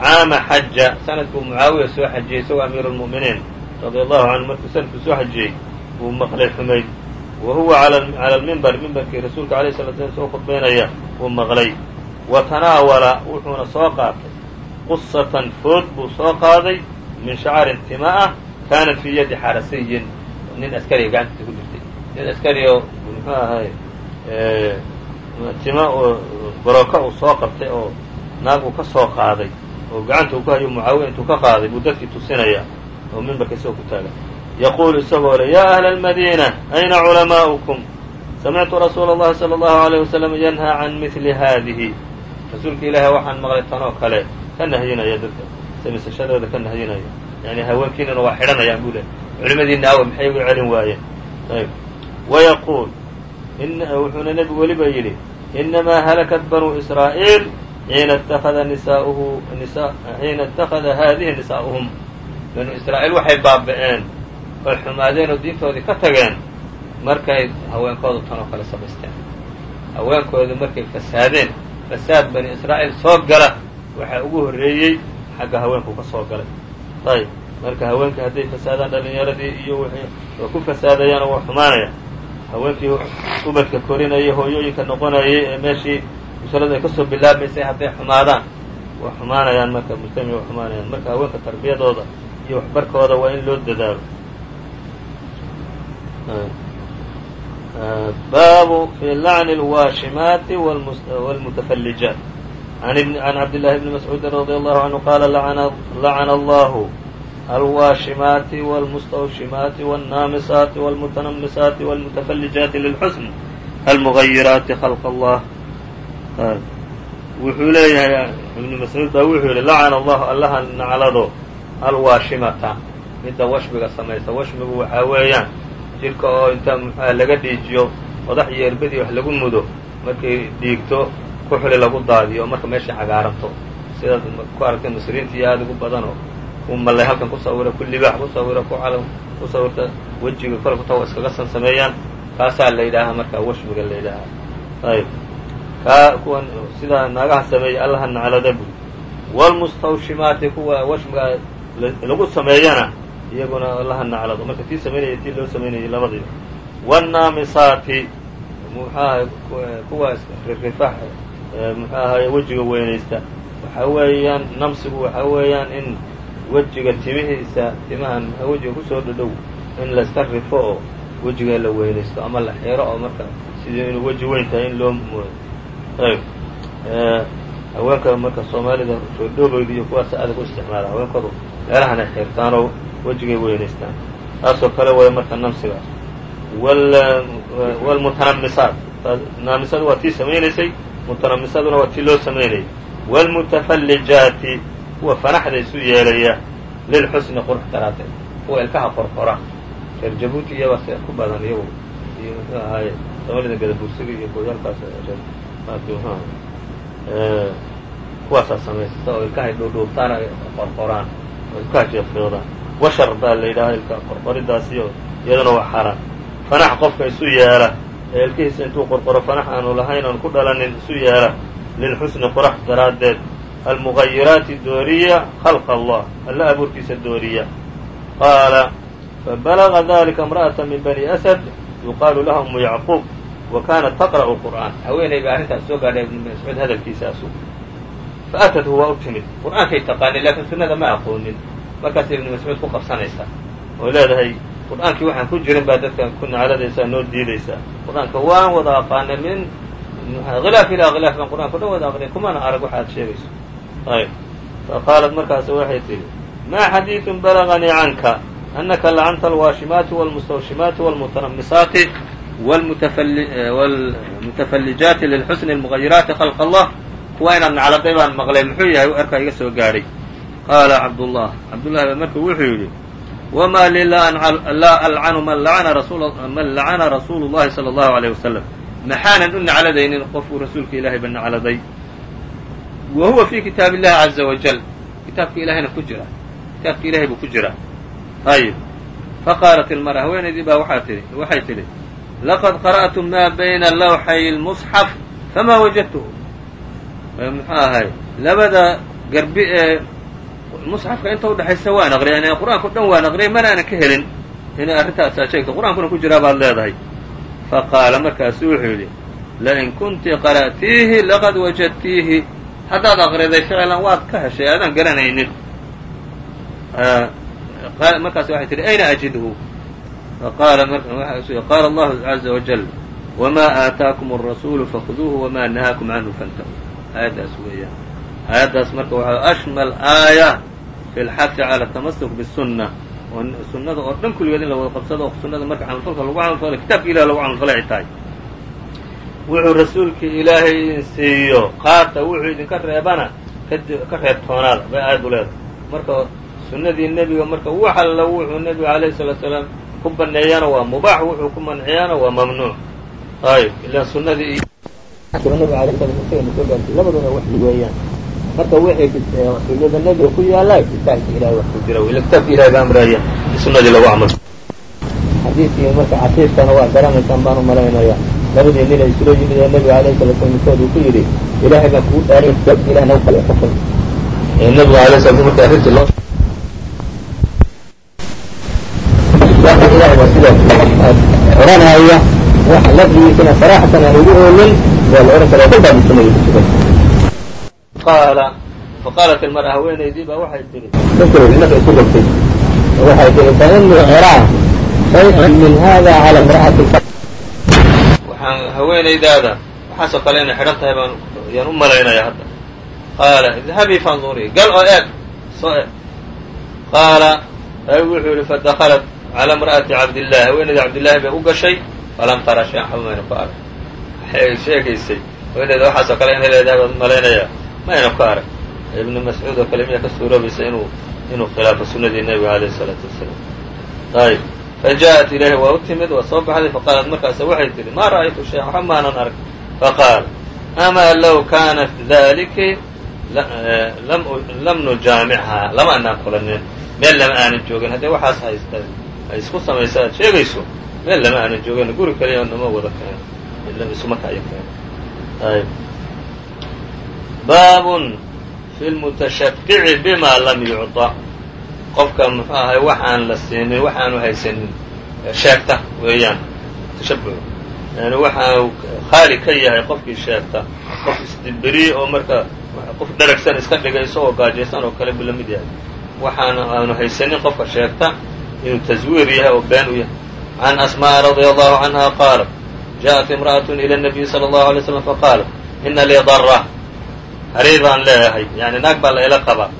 caama xaja sanadkuu mucaawiya soo xajiyey isagoo amiiru اlmu'miniin radي allahu canhu markuu sanadkuu soo xajiyey wuu maqlay xumayd wa huwa calى lmimbar mimbarkii rasuulka alayه sala slam soo khudbaynaya wuu maqlay wa tanaawala wuxuuna soo qaatay qusatan food buu soo qaaday min shacarin tima ah kaanat fii yadi xarasiyin nin askariga gacantiisa ku jirtay nin askari oo muxuu ahay tima oo barooka uu soo qabtay oo naag uu ka soo qaaday oo gacanta uu ku hayo mucaawiya intuu ka qaaday buu dadkii tusinaya oo mimbarka isagoo ku taagan yaquulu isagoo le yaa ahla almadiina ayna culamaa'ukum samictu rasuula اllahi salى اllahu عalيه wasalam yanhaa can mili haadihi rasuulka ilaahay waxaan maqlay tanoo kale ka nahyinaya dadka samaysashadooda ka nahyinaya yani haweenkiinana waa xidhanayaan buu le culimadiina awa maxay uga celin waayeen ayb wayaquul wuxuuna nebigu weliba yidhi inamaa halakat banuu israa'iil xiina اtakada nisaauhu xiina اtakada haadihi nisaa'uhum banuu israa'iil waxay baaba'een oy xumaadeen oo diintoodii ka tageen markay haweenkooda tan oo kale samaysteen haweenkooda markay fasaadeen fasaad bani israa'iil soo gala waxaa ugu horreeyey xagga haweenku ka soo galay ayb marka haweenkii hadday fasaadaan dhalinyaradii iyo waa ku fasaadayaan oo waa xumaanaya haweenkii ubadka korinayay hooyooyinka noqonayay ee meeshii usradu ay ka soo bilaabmaysay hadday xumaadaan waa xumaanayaan marka mujtamic waa xumaanayaan marka haweenka tarbiyadooda iyo waxbarkooda waa in loo dadaalo baabu fi lacni اlwaashimaati wاlmutafallijaat can cabdillahi bni mascuudin radi allahu canhu qaala lacana allahu alwaashimaati wاlmustawshimaati wاnnaamisaati wاlmutanamisaati wاlmutafallijaati lilxusn almugayiraati khalq allah wuxuu leeyahay ibnu mascuud baa wuxuu yihi lacana allahu allaha naclado alwaashimata midda washmiga samaysa washmigu waxaa weeyaan jidhka oo inta muxuha laga dhiijiyo madax iyo erbadii wax lagu mudo markay dhiigto kuxuli lagu daadiyo marka meeshay cagaaranto sidaad ku aragtay masriinta iyo aada ugu badanoo ku mallay halkan ku sawira ku libaax ku sawira ku calan ku sawirta wejiga kolka ta iskaga san kaasaa la yidhaahaa marka washmiga la yidhaahaa. Ayb kaa kuwan sidaa naagaha sameeyay allaha naclada bui wlmustawshimaati kuwa washmiga lagu sameeyana iyaguna allaha naclado marka tii samaynaya tii loo samaynayay labadiiba wاnnaamisaati muxuaha kuwa ririfax muxuu ahaye wejiga weynaysta. Waxa weeyaan namsigu waxa weeyaan in wejiga timihiisa timahan wejiga ku soo dhadhow in layska rifo oo wejiga la weynaysto ama la xiro oo marka sidii inuu weji weyn tahay in loo moodo ayb haweenka marka soomaalida roodhoobeyda iyo kuwaas adag u isticmaala. Haweenkoodu meelahan ay xirtaan wejigay weynaystaan taasoo kale way marka namsigaas. Wlmutanamisaat naamisadu waa tii samaynaysay mutanamisaduna waa tii loo samaynayay wاlmutafallijaati kuwa fanaxda isu yeelaya lilxusni qurux daraaddeed kuwa ilkaha qorqora. Reer jabuuti iyaba se ku badan iyagu. Iyo muxuu ahaaye soomaalida gadabursiga iyo kuyaalkaas kuwaasaa samaysata oo ilkahay dhuudhuubtaan ay qorqoraan oo ilkaha jeefeodaan washar baa la yidhaha ilka qorqoridaas iyo iyaduna waa xaaraan fanax qofka isu yeela ee ilkihiisa intuu qorqoro fanax aanu lahayn oon ku dhalanin isu yeela lilxusni qorax daraaddeed almugayiraati dooriya khalqa allah alla abuurkiisa dooriya. Qaala fabalaga dalika imra'ata min bani asad yuqaalu laha umu yacquub wa kaanat taqra'u qur'aan. Haweeney baa arrintaas soo gaadhay ibnu mascuud hadalkiisaasu. Faatathu waa u timid. Qur'aankay taqaanay laakiin sunnada ma aqoonin. Markaasay ibnu mascuud ku qabsanaysaa oo leedahay qur'aankii waxaan ku jirin baa dadka ku nacladaysaa noo diidaysaa qur'aanka waan wada aqaanay min khilaaf ilaa khilaaf baan qur'anka dhan wada aqrinay. Kumana arag waxa ad sheegayso ayb faqaalat markaas waxay tidhi maa xadiidun balaganii canka anaka lacanta alwaashimaati wاlmustawshimaati wاlmutanamisaati wاlmutafallijaati lilxusni اlmugayiraati khalq allah kuwa inaad nacladay baan maqlay muxuu yahay arkaa iga soo gaadhay qaala cabdullah cabdullahi ba marka wuxuu yidhi wma li laa alcanu man lacana rasuulu llahi salى اllahu عalيه wasalam maxaanan u nacladaynin qofkuu rasuulka ilahay ba nacladay wa huwa fi kitaab illahi caza wajal kitaabka ilahayna ku jira kitaabka ilahay buu ku jira ayib faqaalat ilmara haweenaydii baa waxaa tii waxay tidhi laqad qara'tu ma bayna lawxay اlmusxaf fama wajadtuhu muxuu ahay labada garbi ee musxafka inta udhexaysa waan aqriyay yani qur'aanka o dhan waan aqriyay mana aanan ka helin inay arrintaasaa sheegto qur'aankuna ku jiraa baad leedahay faqaala markaasu wuxuu yidhi lain kunti qara'tiihi laqad wajadtiihi haddaad aqriday ficlan waad ka heshay aadaan garanaynin markaas waxay tihi ayna ajidhu faqaala qaala allahu caza wajal wma aataakum الrasuulu fakuduuhu wma nahaakum canhu fantahu aayaddaas weeyaan aayaddaas marka waxaa ashmal aaya fi lxafi cala tamasuk bisunna oo sunnada oo dhan kulligeed in la wada qabsado sunnada marka camalfalka lagu camalfalo kitaabka ilahi lagu camalfalay ay tahay wuxuu rasuulkii ilaahay idin siiyo qaata wuxuu idinka reebana ka reebtoonaada bay aayaddu leedahay marka sunnadii nebiga marka wax alla wuxuu nebiga alayhi salaatu salaam ku baneeyana waa mubaax wuxuu ku manciyana waa mamnuuc. Ayb ilaan nabiga gaartay labaduna wax weeyaan. Marka wixii sunnada nebiga ku yaalla kitaabka ilahay wax ku jira ila kitaabka ilahay baa amraya sunnadii lagu camal xadiidkii marka casiifkana waa garanaysaan baan u malaynaya labadii nin ay isula yimid ee nebiga alayh sala slam midkood uu ku yidhi ilaahay baan kugu dhaarin kitaabka ilahi nagu kala xukun nebiga alay sala marka arrintii loo ilahay waa sidaas oranaya wax lafdigiisana saraxatan aan ugu oolin waa la ohan karaa kolbaa bisunadii ku sugan qaala faqaalat ilmara haweenaydii baa waxay tihi inaka isu rogtay waxay tihi fainii ciraa shay-an min hada cala imra'ati waxaan haweenaydaada waxaasoo kale inay xidhan tahay baan yaan u malaynaya hadda. Qaala idhabii fandurii gal oo eeg soo eeg. Qaala wuxuu yihi fadakalat cala imra'ati cabdillahi haweenayda cabdillahi bay u gashay falam tara shay waxba mayna ku arag waxay sheegaysay haweenayda waxaasoo kale inay leedahay baan malaynayaa mayna ku arag ibnu mascuud oo kale miyaa ka suuroobaysa inuu inuu khilaafo sunnadii nebiga alayh isalaatu wasalaam ayb fa ja'at ilayhi waa u timid waa soo baxday faqaalat markaas waxay tihi ma ra'aytu shay waxba maanan arag faqaal amaa low kaanat daliki lam nujaamichaa lama anaan kulanin meel lama aanan joogin haddii waxaas haysta ay isku samaysa sheegayso. Meel lama aanan joogin guri kaliya nama wada keeno isuma kaya keeno baabun fi lmutashafici bima lam yucطa qofka muxuu ahay waxaan la siinin waxaanu haysanin. Sheegta weeyaan. Tashabuc yani waxaanu khaali ka yahay qofkii sheegta. Qof isdiberiye oo marka qof dharagsan iska dhigay isagoo gaajaysan oo kale buu la yahay. Waxaan aanu haysanin qofka sheegta inuu taswiir yahay oo been u yahay can asma'a radia allahu canha qaalat jaءat imra'aة ilى الnabiyi salى اllahu alay slam faqaalat ina lii dara hariir baan leeyahay yani naag baa la ila qabaa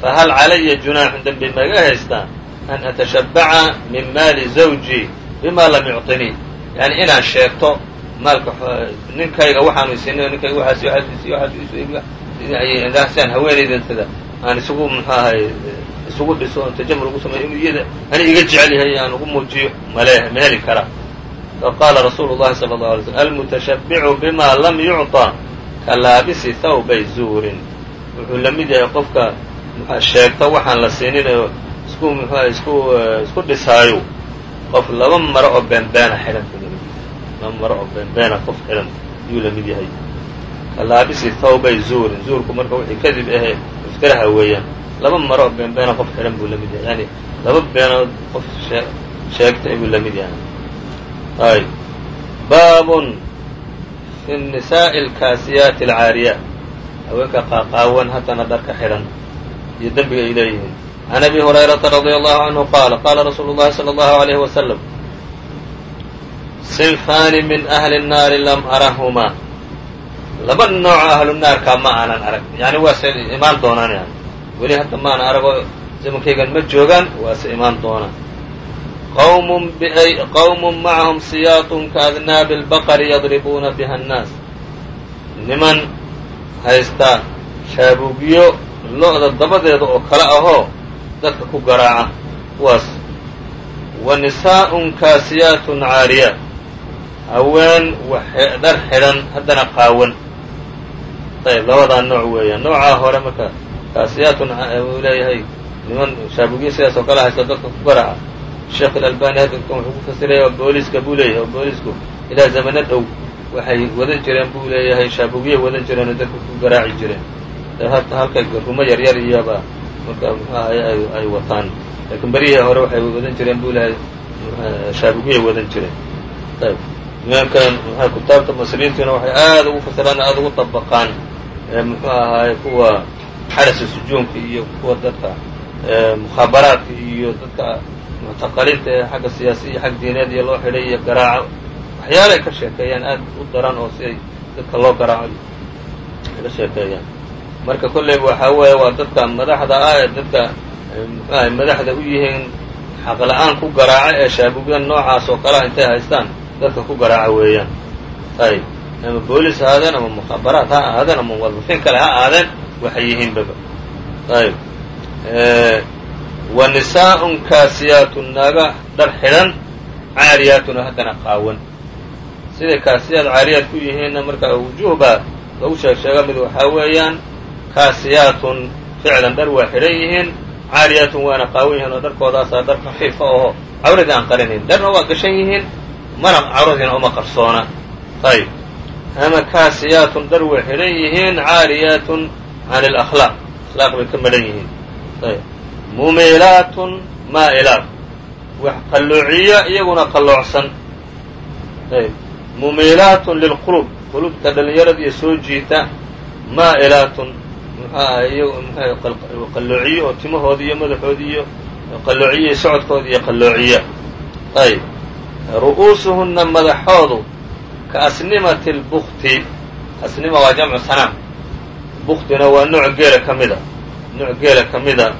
fahal calaya junaaxun dembi maiga haystaa an atashabbaca min maali zawji bima lam yucطinii yani inaan sheegto maalka ninkayga waxaanu isinin ninkayga waxaas waxaas siaan haweenaydantada aan isugu muxuu ahay isugu dhiso oon tajamul ugu sameeyo inuu iyada ani iga jecel yahay aan ugu muujiyo male ma heli karaa faqaala rasuulu llahi sala allahu alay slm almutashabbicu bima lam yucطa ka laabisi thawbay zuurin. Wuxuu la mid yahay qofka mxua sheegta waxaan la siinin isku muxua isku isku dhisaayo. Qof laba maro oo beenbeena xidhan laba maro oo beenbeena qof xidhan ayuu la yahay. Ka laabisi thawbay zuurin. Zuurku marka wixii kadib ahe iftiraha weeyaan laba maro oo beenbeena qof xihan buu la mid yahay. Yani laba beenood qof sheegtay buu la mid yahay. Ayb baabun fi nisaa'i alkaasiyaati alcaariyaat haweenka qaaqaawan haddana dharka xidhan iyo dembiga ay leeyihiin. Can abi hurayrata radia allahu canhu qaala qaala rasuulu llahi sala allahu alayhi wasalam sinfaani min ahli nnaari lam arahumaa laba nooca ahlu naarkaa ma aanan arag. Yani waa se imaan doonaan weli hadda maan arago zamankaygan ma joogaan waase imaan doona qawmun macahum siyaatun ka adnaabi lbaqari yadribuuna biha annaas niman haysta shaabuugyo lo-da dabadeeda oo oh, kale ahoo dadka ku garaaca kuwaas wa nisaa'un kaasiyaatun caariyaat haween dhar xidhan haddana qaawan ayb labadaa nooc weeya noocaa hore markaa kaasiyaatun uu leeyahay. Niman shaabugyo sidaas oo kale haysta dadka ku garaaca sheekh alalbani hadalkan wuxuu ku fasiraya oo booliska buu leeyahay oo boolisku ilaa zamano dhow waxay wadan jireen buu leeyahay shaabugiyay wadan jireen oo dadka ku garaaci jireen. Hata halka rumo yaryar iyoba marka muxuu ahay ay wataan. Laakiin berihii hore waxay wadan jireen buu leeyahay shaabugiyay wadan jireen. Ayb nimankan mxua kutaabta masriintiina waxay aad ugu xarasa sujuunka iyo kuwa dadka mukhaabaraadka iyo dadka muctaqaliinta ee xagga siyaasiya xag diineed iyo loo xidhay iyo garaaco waxyaala ay ka sheekeeyaan aad u daran oo si ay dadka loo garaaco ka sheekeeyaan. Marka kolleyba waxaa weeye waa dadka madaxda ah ee dadka muxuahay madaxda u yihiin xaqla-aan ku garaaca ee shaabugyan noocaas oo kalea intay haystaan dadka ku garaaca weeyaan. Ayb ama boolis ha ahaadeen ama mukhabaraat ha ahaadeen ama muwadafiin kale ha ahaadeen waxay yihiinbaba ayb wa nisaa'un kaasiyaatun naaga dhar xidhan caariyaatuna haddana qaawan. Siday kaasiyaad caariyaad ku yihiinna markaa wujuuh baa lagu sheeg sheega mid waxaa weeyaan kaasiyaatun ficlan dhar waa xidhan yihiin caariyaatun waana qaawan yihiin oo dharkoodaasaa dhar khafiifa oho cawradii aan qarinayn. Dharna waa gashan yihiin mana cawradiina uma qarsoona. Ayb ama kaasiyaatun dhar way xidhan yihiin caariyaatun can alakhlaaq akhlaaq bay ka madhan yihiin ayb mumiilaatun maa'ilaat wax qalloociya iyaguna qalloocsan ayb mumiilaatun lilqulub qulubta dhallinyaradiiyo soo jiita maa'ilaatun muxuaha qalloociye oo timahoodi iyo madaxoodi iyo qalloociye socodkooda iyo qalloociya ayb ru'uusuhunna madaxoodu ka asnimati lbukti asnima waa jamcu sanaam buktina waa nooc geela ka mida. Nooc geela ka mida.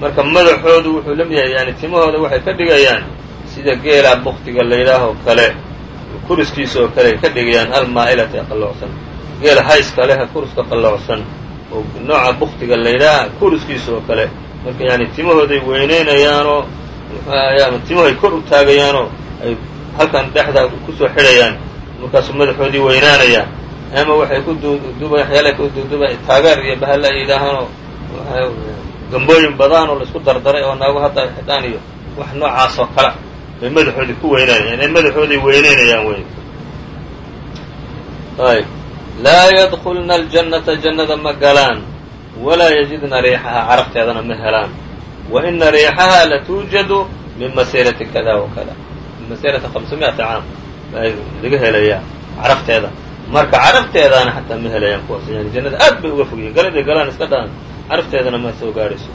Marka madaxoodu wuxuu la mid yahay yani timahooda waxay ka dhigayaan sida geela buktiga la yidhaahoo kale kuriskiisa oo kale ay ka dhigayaan almaa'ilata ee qalloocsan geela hayska leh kuriska qalloocsan oo nooca buktiga la yidhaaha kuriskiisa oo kale. Marka yani timahooday weyneynayaanoo ama timahoay kor u taagayaanoo ay halkan dhexda ku soo xidhayaan. Markaasuu madaxoodii weynaanaya ama waxay ku duduba waxyaalahay ku duduba taageer iyo bahalla ay yidhaahaanoo gambooyin badaan oo la isku dardaray oo naagu hadda xidhaan iyo wax noocaas oo kale bay madaxoodii ku weynaanayaan inay madaxooday weyneynayaan wey laa yadkulna aljannata jannada ma galaan. Walaa yajidna riixahaa carafteedana ma helaan. Wa ina riixahaa latuujadu min masiirati kada wa kada min masiirati hamsamiati caam laga helayaa carafteeda marka carafteedaana xataa ma helayaan kuwaas yani jannada aad bay uga fogyihin galaday galaan iska dhaan carafteedana ma soo gaadhayso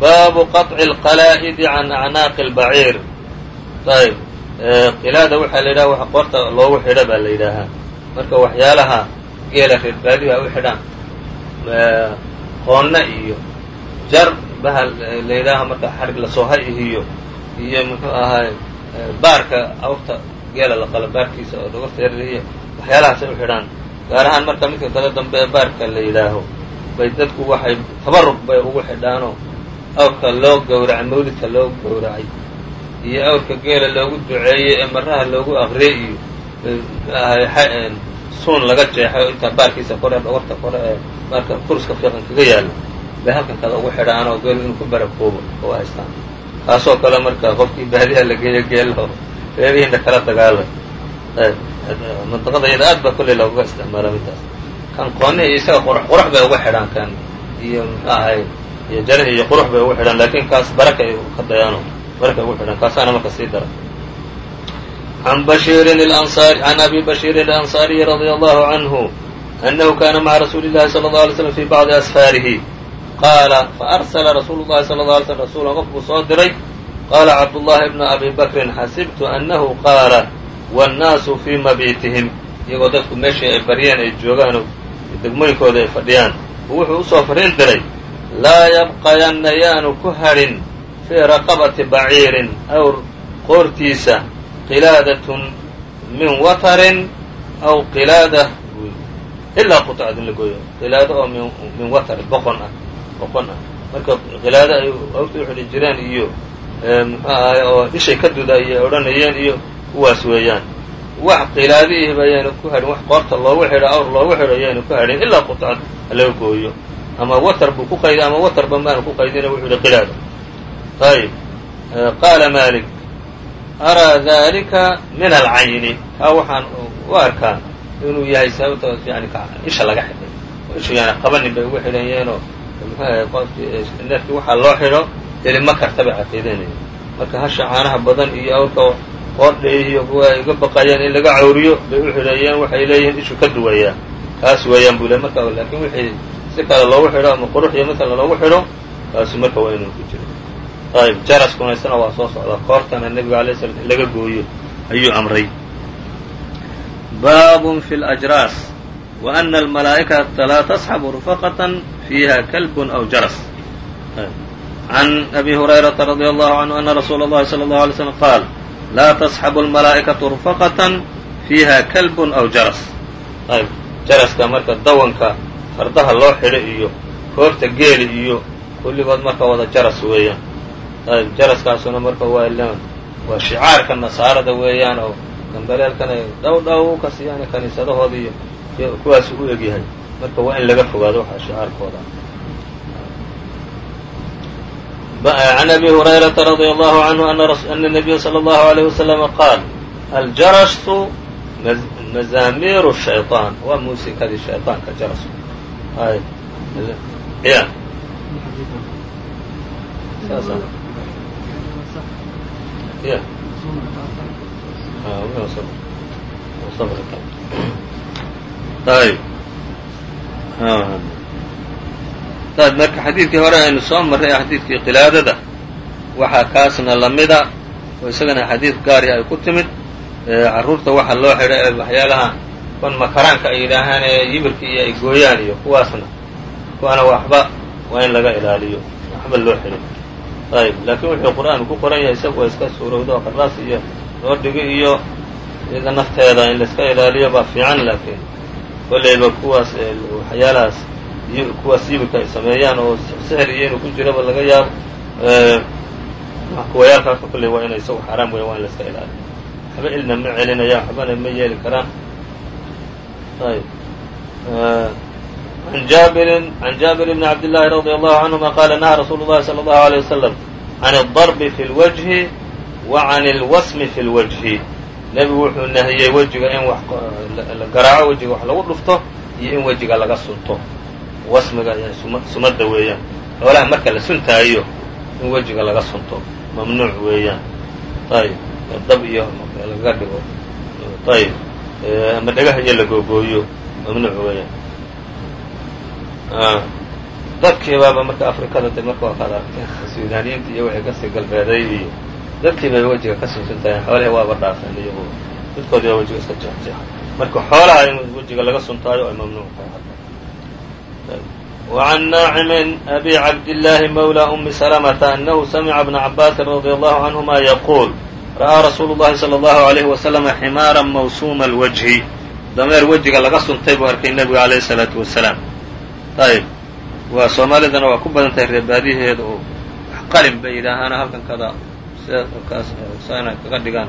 baabu qaطci اlqalaa'idi can acnaaqi اlbaciir ayb qilaada waxaa la yidhaha waxa qoorta loogu xidha baa la yidhaahaa marka waxyaalaha geela reer baadiha u xidhaan qoonna iyo jar bahal la yidhaaha marka xarig lasooha ihiyo iyo muxuu ahaay baarka awrta geela la qalo baarkiisa oo dhogorta yar iyo waxyaalahaasay u xidhaan. Gaar ahaan marka midka kale dambe ee baarka la yidhaaho bay dadku waxay tabaruq bay ugu xidhaanoo awrka loo gowracay mawlidka loo gowracay iyo awrka geela loogu duceeyey ee maraha loogu aqriyey iyo suun laga jeexay oo intaa baarkiisa kore dhogorta kore ee baarka kurska fiiqan kaga yaalla bay halkan kada ugu xidhaan oo geelu inuu ku barakoobo oo haystaan. Kaasoo kale marka qofkii baadiha la geeyo geelo reerihiina kala dagaalay mantaqada iyada aad ba kolley looga isticmaala midtaas kan qooni iyo isaga qurux qurux bay uga xidhaan kan iyo muxuu ahay iyo jarihi iyo qurux bay ugu xidhaan laakiin kaas baraka ay ka dayaano baraka ugu xidhaan kaasaana marka sii dara عن بشير الأنصاري عن أبي بشير الأنصاري رضي الله عنه أنه كان مع رسول الله صلى الله عليه وسلم في بعض أسفاره قال فأرسل رسول الله صلى الله عليه وسلم رسuلا qof buu soo diray qاla cabdاللahi بن أbي بكri xasibtu أنه qاala wannaasu fii mabiitihim iyagoo dadku meeshii ay baryeen ay joogaanoo degmooyinkooda ay fadhiyaan wuxuu u soo fariin diray laa yabqayanna yaanu ku harin fii raqabati baciirin awr qoortiisa qilaadatun min watarin aw qilaada ilaa qutcad in la gooyo qilaado oo min watarin boqon ah boqon ah marka qilaado ay awrta u xidhi jireen iyo muxuu ahay oo ishay ka duda ayay odhanayeen iyo kuwaas weeyaan. Wax qilaadiihba ayayna ku hadhin wax qoorta loogu xidho awr loogu xidho ayayna ku hadhin ilaa quطcad halaga gooyo. Ama watar buu ku qayday ama watarba maana ku qaydina wuxuu yihi qilaada ayb qaala malik araa dalika min alcayni? Kaa waxaan u arkaa inuu yahay sababta yani isha laga xidhay. Ishu yani qabanin bay ugu xidhanyeenoo muxuahay qofkii neefkii waxaa loo xidho heli ma karta bay caqiidanaya marka hasha caanaha badan iyo awrka qoordhaiyo kuwa ay uga baqayaan in laga cawriyo bay u xidhayeen waxay leeyihiin ishu ka duwayaa kaas weeyaan buu le marka laakiin wixii si kale loogu xidho ama qurux iyo masalan loogu xidho kaasu marka waa inuu ku jiro ayb jaraskuna isna waa soo socdaa koortana nebiga alay slam in laga gooyo ayuu amray baabun fi اlأjraas wa ana almalaa'ikata laa tasxabu rufaqatan fiiha kalbun aw jaras عن أbي هريرةa رضي الله عنه أن رsuuل الlhi صلى الله عليه وسلم qاaل laa tasxabu almalaa'ikatu rufaqatan fiiha kalbun aw jaras ayb jaraska marka dawanka fardaha loo xidho iyo koorta geeli iyo kulligood marka wada jaras weeyaan ayb jaraskaasuna marka waa waa shicaarka nasaarada weeyaan oo gambaleelkan ay dhow dhow u kasiyaan kaniisadahooda iyo kuwaas u egyahay marka waa in laga fogaado waxa shicaarkooda عن أbي هريرةa رضي الله عنه أن النبي صلى الله عليه وسلم qاaل الجرس مزامير الشhيطان waa muusikadii شhayطاanka jaras y ayb marka xadiidkii hore aynu soo marray xadiidkii qilaadada waxaa kaasna lamida oo isagana xadiid gaari ay ku timid carruurta waxa loo xidho ee waxyaalaha kon makaraanka ay yidhaahaan ee yibirka iyo ay gooyaan iyo kuwaasna kuwaana waxba waa in laga ilaaliyo waxba loo xidhin ayb laakiin wuxuu qur'aanku ku qoran yahay isagu waa iska suurowda oo qaraas iyo loo dhigi iyo iyada nafteeda in laiska ilaaliyo baa fiican laakiin kollayba kuwaas waxyaalahaas kuwaas yibirka ay sameeyaan oo sixir iyo inuu ku jiraba laga yaabo kuwayaalkaas kolley waa ina isagu xaaraam weya waa in laiska ilaaliyo waxba ilna ma celinayaan waxbana ma yeeli karaan ayb عن جابر عن جابر بن عبد الله رضي الله عنهما قال نهى رsuل الlahi صلى الله عليه وسلم عن الضرب في الوجه وعن الوsم في الوجه nebigu wuxuu nahiyey wejiga in la garaaco wejiga wax lagu dhufto iyo in wejiga laga sunto wasmiga sumadda weeyaan. Xoolaha marka la suntaayo in wejiga laga sunto mamnuuc weeyaan. Ayb dab iyo laga dhigo. Ayb ama dhagaha iyo la googooyo mamnuuc weeyaan. Dadkiibaaba marka afrikada de marka waa kaad aragteen suudaaniyiinta iyo waxay ka sii galbeeday iyo dadkii bay wejiga ka sunsuntaayeen xoolihii waaba dhaafeen iyagu. Dadkoodii baa wejiga iska jeexjeexa marka xoolaha in wejiga laga suntaayo ay mamnuuc tahay وعن ناعم أbي عبداللahi مولى أmi سلمة أنه سمع بن عباس رضي الله عنهma يقول رأىa رsuuل الlahi صلى الله عليه وسلم حماarا موsوم الوجه dameer wejiga laga suntay buu arkay nebiga عalيه الصلاaةu وaسلاaم ayb waa soomaalidana waa ku badan tahay reebaadiyaheeda oo wax qalin bay yidhaahaana halkan kada sana kaga dhigaan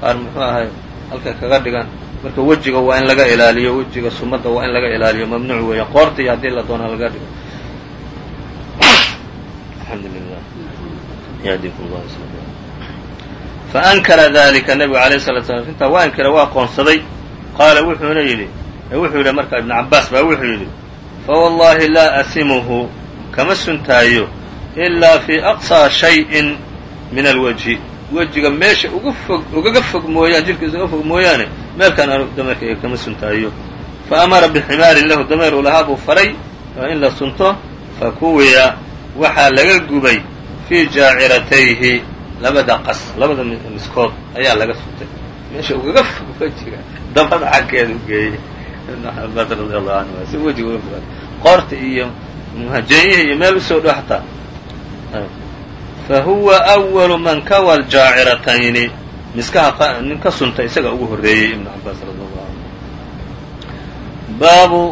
qaar muxuu ahay halkay kaga dhigaan marka wejiga waa in laga ilaaliyo wejiga sumadda waa in laga ilaaliyo mamnuuc weeya qoorta iyo haddii la doonaa laga dhigo. Alxamdulilah faankara dalika nebigu alayh salatu slam arrintaa waa inkira waa qoonsaday qaala wuxuuna yidhi wuxuu yidhi marka ibnu cabaas baa wuxuu yidhi fawallaahi laa asimuhu kama suntaayo ilaa fii aqsaa shayin min alwajhi. Wejiga meesha uga fog ugaga fog mooyaan jidhkiisa uga fog mooyaane meelkaan aanu dameerka kama suntaayo. Fa amara biximaarin lahu dameer uu lahaa buu faray in la sunto fakuwiya waxaa laga gubay fii jaaciratayhi labada qas labada miskood ayaa laga suntay meesha ugaga wejiga dabada xagkeeda u geeyey ibn cabaas radi allahu canhu si wejiga uga fogaad qoorta iyo muhajeeyihii iyo meel u soo dhow xataa fahuwa أwalu man kawa ljaaciratayni niskaha nin ka sunta isaga ugu horreeyey ibnu cabaas radi allahu canhu baabu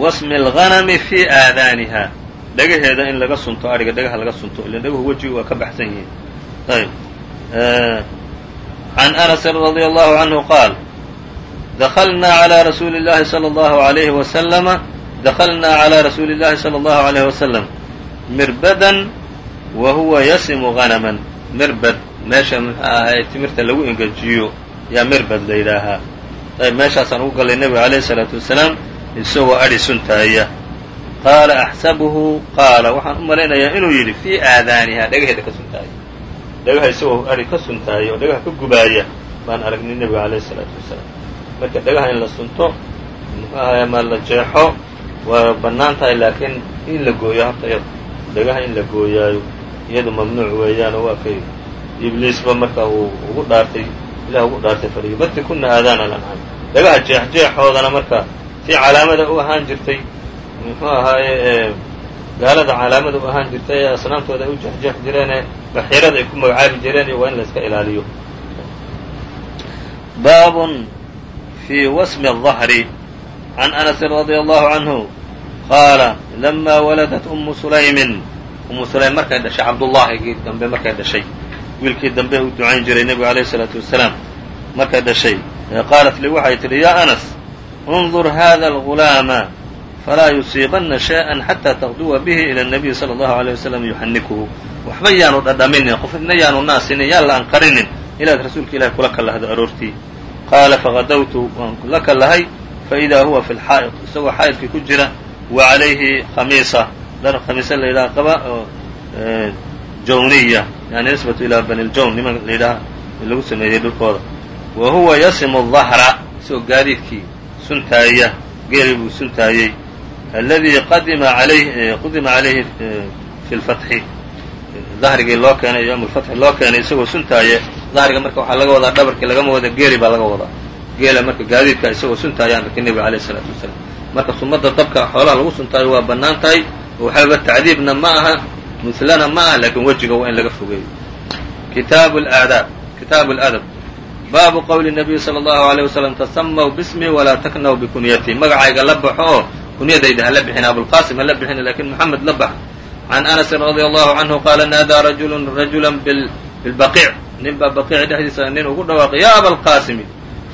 wasmi alghanami fi aadaaniha. Dhagaheeda in laga sunto adhiga dhagaha laga sunto ilan dhagahu wejigu waa ka baxsan yihiin. Ayb can anasin radi allahu canhu qaal dahalnaa calaa rasuuli llahi sala allahu alayhi wasalama dakhalnaa calaa rasuuli llahi sala allahu alayhi wasalam mirbadan wa huwa yasimu hanaman mirbad meesha muxuu ahay timirta lagu engejiyo yaa mirbad la yidhaahaa. Ayb meeshaasaan ugu gallay nebiga calayhi salaatu wasalaam isagoo adhi suntaaya. Qaala axsabuhu qaala waxaan u malaynayaa inuu yidhi fii aadaaniha dhegaheeda ka suntaaya. Dhegaha isagoo adhi ka suntaaya oo dhagaha ka gubaaya baan aragnay nebiga calayhi isalaatu wasalaam. Marka dhegaha in la sunto muxuu ahay ama la jeexo? Waa bannaan tahay laakiin in la gooyo horta iyado dhegaha in la gooyaayo iyadu mamnuuc weeyaan oo waa kay ibliisba marka uu ugu dhaartay ilah ugu dhaartay falyubati kuna aadaana lancaam dhagaha jeexjeexoodana marka si calaamada u ahaan jirtay muxuu ahaaye gaalada calaamada u ahaan jirtay ee asnaamtooda ay u jexjeex jireenee baxirada ay ku magacaabi jireen iyo waa in la iska ilaaliyo baabun fii wasmi الظahri can anasin radي allahu canhu qaala lama waladat umu sulaymin umu sulaym markay dhashay cabdullaahigii dambe markay dhashay wiilkii dambe u ducayn jiray nebigu alayh الsalaatu wasalaam markay dhashay qaalat lii waxay tidhi ya anas undur hada algulaama falaa yusiibanna shayئa xataa taqduwa bihi ilى الnabiy salى اllahu عalيه wasalam yuxanikuhu waxba yaanu dhadhaminin qofna yaanu naasinin yaan la anqarinin ilaad rasuulka ilahi kula kallahdo aroortii qaala fagadawtu waan la kallahay faidaa huwa fi lxaa'id isagoo xaa'idkii ku jira wa calayhi khamiisa dhar khamiisa la yidhaha qaba oo jawniya yani nisbatu ilaa bani ljawn niman la yidhaha lagu sameeyey dhulkooda. Wa huwa yasimu dahra isagoo gaadiidkii suntaaya geeli buu suntaayey. Alladii qadima alayh qudima calayhi fi lfatxi dahrigii loo keenay yowm lfatxi loo keenay isagoo suntaaye dahriga marka waxaa laga wadaa dhabarkii lagama wada geeli baa laga wadaa. Geela marka gaadiidka isagoo suntaayaan arkay nebiga alayh isalaatu wasalaam marka sumadda dabka xoolaha lagu suntaayo waa bannaan tahay waxaaba tacdiibna ma aha muslana ma aha laakiin wejiga waa in laga fogeeyo. Kitaabu aadaab kitaabu ladab baabu qowli nabiyi sala allahu alayh wasalam tasamaw bismi walaa taknaw bikunyatii magacayga la baxo oo kunyadayda hala bixin abulqaasim hala bixin laakiin moxamed la bax. Can anasin radia allahu canhu qaala naadaa rajulun rajula bilbaqiic nin baa baqiic dhexdiisa nin ugu dhawaaqay ya abalqaasimi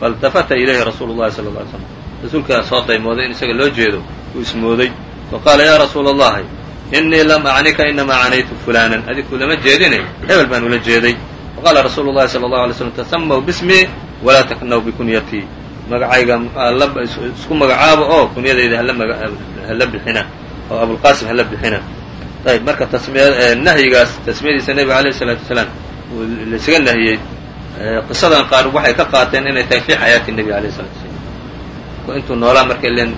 faاltafata ilayhi rasuulu llahi sala lla ly slam rasuulkaa soo daymooday in isaga loo jeedo uu ismooday. Faqaala ya rasuula allahi inii lam acnika inamaa canaytu fulanan adiku lama jeedine hebel baan ula jeeday faqaala rasuulu llahi sala allahu alay slam tasamaw bismi walaa taknaw bikunyatii magacayga isku magacaabo oo kunyadayda hala bixina oo abulqaasim hala bixina ayb marka nahyigaas tasmiyadiisa nebiga alayh isalaatu wasalaam laisaga nahiyey qisadan qaar waxay ka qaateen inay tahay fi xayaati nebi alayh isalatu wasalaam intuu noolaa marka len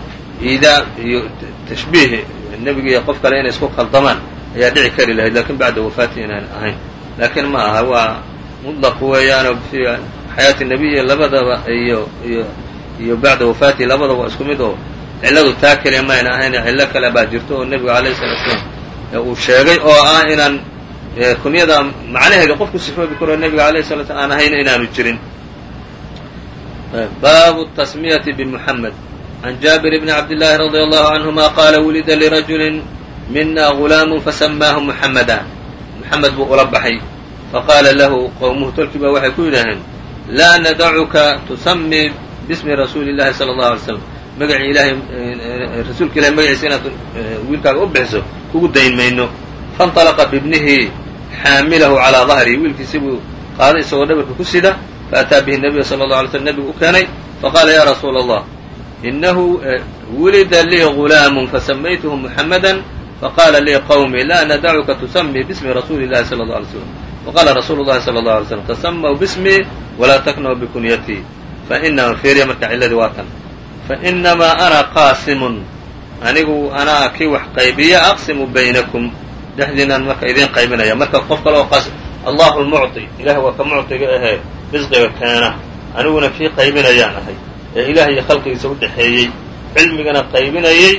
iidaa iyo tashbiih nebiga iyo qof kale inay isku qaldamaan ayaa dhici kari lahayd laakiin bacda wafaati inaan ahayn. Laakiin ma aha waa mutlaq weeyaanoo fi xayaati nebiyi labadaba iyo iyo iyo bacda wafaatihi labadaba waa isku mid oo cilladu taa keliya mayna ahayn cillo kale baa jirto oo nebiga alayh salatu salaam uu sheegay oo ah inaan kunyada macnaheeda qof ku sifoobi karo nebiga alayh sala slam aan ahayn inaanu jirin. Baabu tasmiyati bmuxamed can jaabir bni cabdillaahi radia allahu canhuma qaala wulida lirajuli mina gulaamu fasamaahu muxamada muxamed buu ula baxay faqaala lahu qowmuhu tolkii baa waxay ku yidhaaheen laa nadacuka tusami bismi rasuuli llahi sala allahu alay slam magacii ilahay rasuulka ilahay magaciisa inaad wiilkaaga u bixiso kugu dayn mayno faاnطalaqa bibnihi xaamilahu calىa dahrihi wiilkiisi buu qaaday isagoo dhabarka ku sida faataa bihi nabiya sala اlه alay slm nebigu u keenay faqaala ya rasuula allah inahu wulida lii gulaamu fasamaytuhu muxamada faqala lii qwmi la nadacuka tusami bsmi rasuuli lahi sal la alay slm waqala rasuulu lahi sal la alay slm tasamw bsmi walaa taknau bikunyatii fainama feeriya marka ciladii waa tan fainamaa ana qaasimun anigu anaa kii wax qaybiya aqsimu baynakum dhexdiinaan marka idiin qaybinaya marka qof kale oo qaas allahu lmucطi ilaah waa ka mucطiga ahee risqiga keena aniguna kii qaybinayaan ahay ee ilaah iyo khalqigiisa u dhexeeyey cilmigana qaybinayey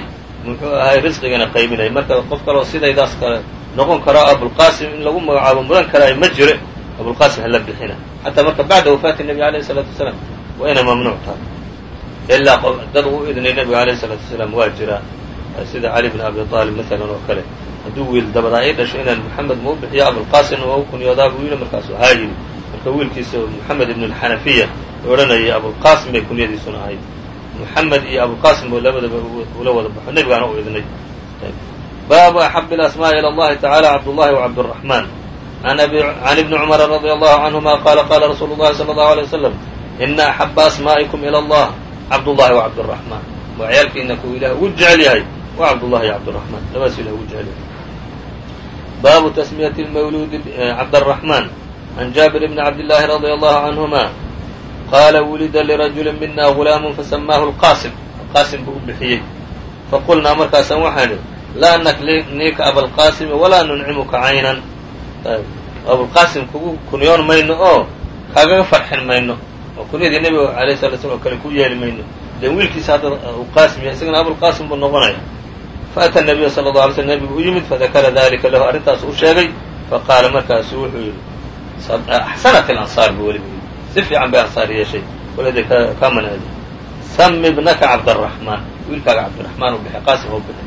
muxuu ahay risqigana qaybinayay marka qof kaleo sidaydaas kale noqon karo abulqaasim in lagu magacaabo mudan karaayo ma jire abulqaasim hala bixina. Xataa marka bacda wafaati nebiga alayh isalaatu wasalaam waa ina mamnuuc tahay. Ilaa dad u idnay nebiga alayh isalaatu wasalaam waa jiraa sida cali bn abi aalib maalan oo kale hadduu wiil dabadaa ay dhasho inaan maxamed mau bixiyo abulqaasim oo u kunyoodaa buu yidhi markaasuu haa yidhi marka wiilkiisa moxamed ibn اlxanafiya odhanayay abulqaasim bay kunyadiisuna ahayd moxamed iyo abulqaasim buu labadaba ula wada baxo nebigaana u idnay baabu axab اlasmaaءi ilى اllahi tacala cabdullahi wcabdالraxman can ibni cumara radi allahu canhuma qala qala rasuulu اllahi salى اllahu alيه wasalam ina axaba asmaa'ikum ilى allah cabdullahi wcabdالraxman magacyaalkiina kuu ilaah ugu jecel yahay wa cabdullahi iyo cabdالraxman labadaas ilah ugu jecel yahay baabu tasmiyati mawluudi cabdالraxman can jaabir bni cabdillaahi radia allahu canhuma qaala wulida lirajuli mina gulaamu fasamaahu lqaasim qaasim buu u bixiyey faqulnaa markaasaan waxaan idhi laa nakniika abalqaasimi walaa nuncimuka caynan abulqaasim kugu kunyoon mayno oo kaagaga farxin mayno oo kunyadii nebiga alayh sala slam oo kale ku yeeli mayno len wiilkiisa hadda uu qaasim yahay isagana abulqaasim buu noqonaya faأtى النabiya slى الlه alay slm nebigu u yimid fadakara dalika lahu arrintaas u sheegay faqaala markaasu wuxuu yidhi xsanat ansaar bu weli si fiican bay ansaar yeeshay waladay kaa manaadi sami ibnaka cabdaraxmaan wiilkaaga cabdiraxmaan u bxe qaasim oo bxe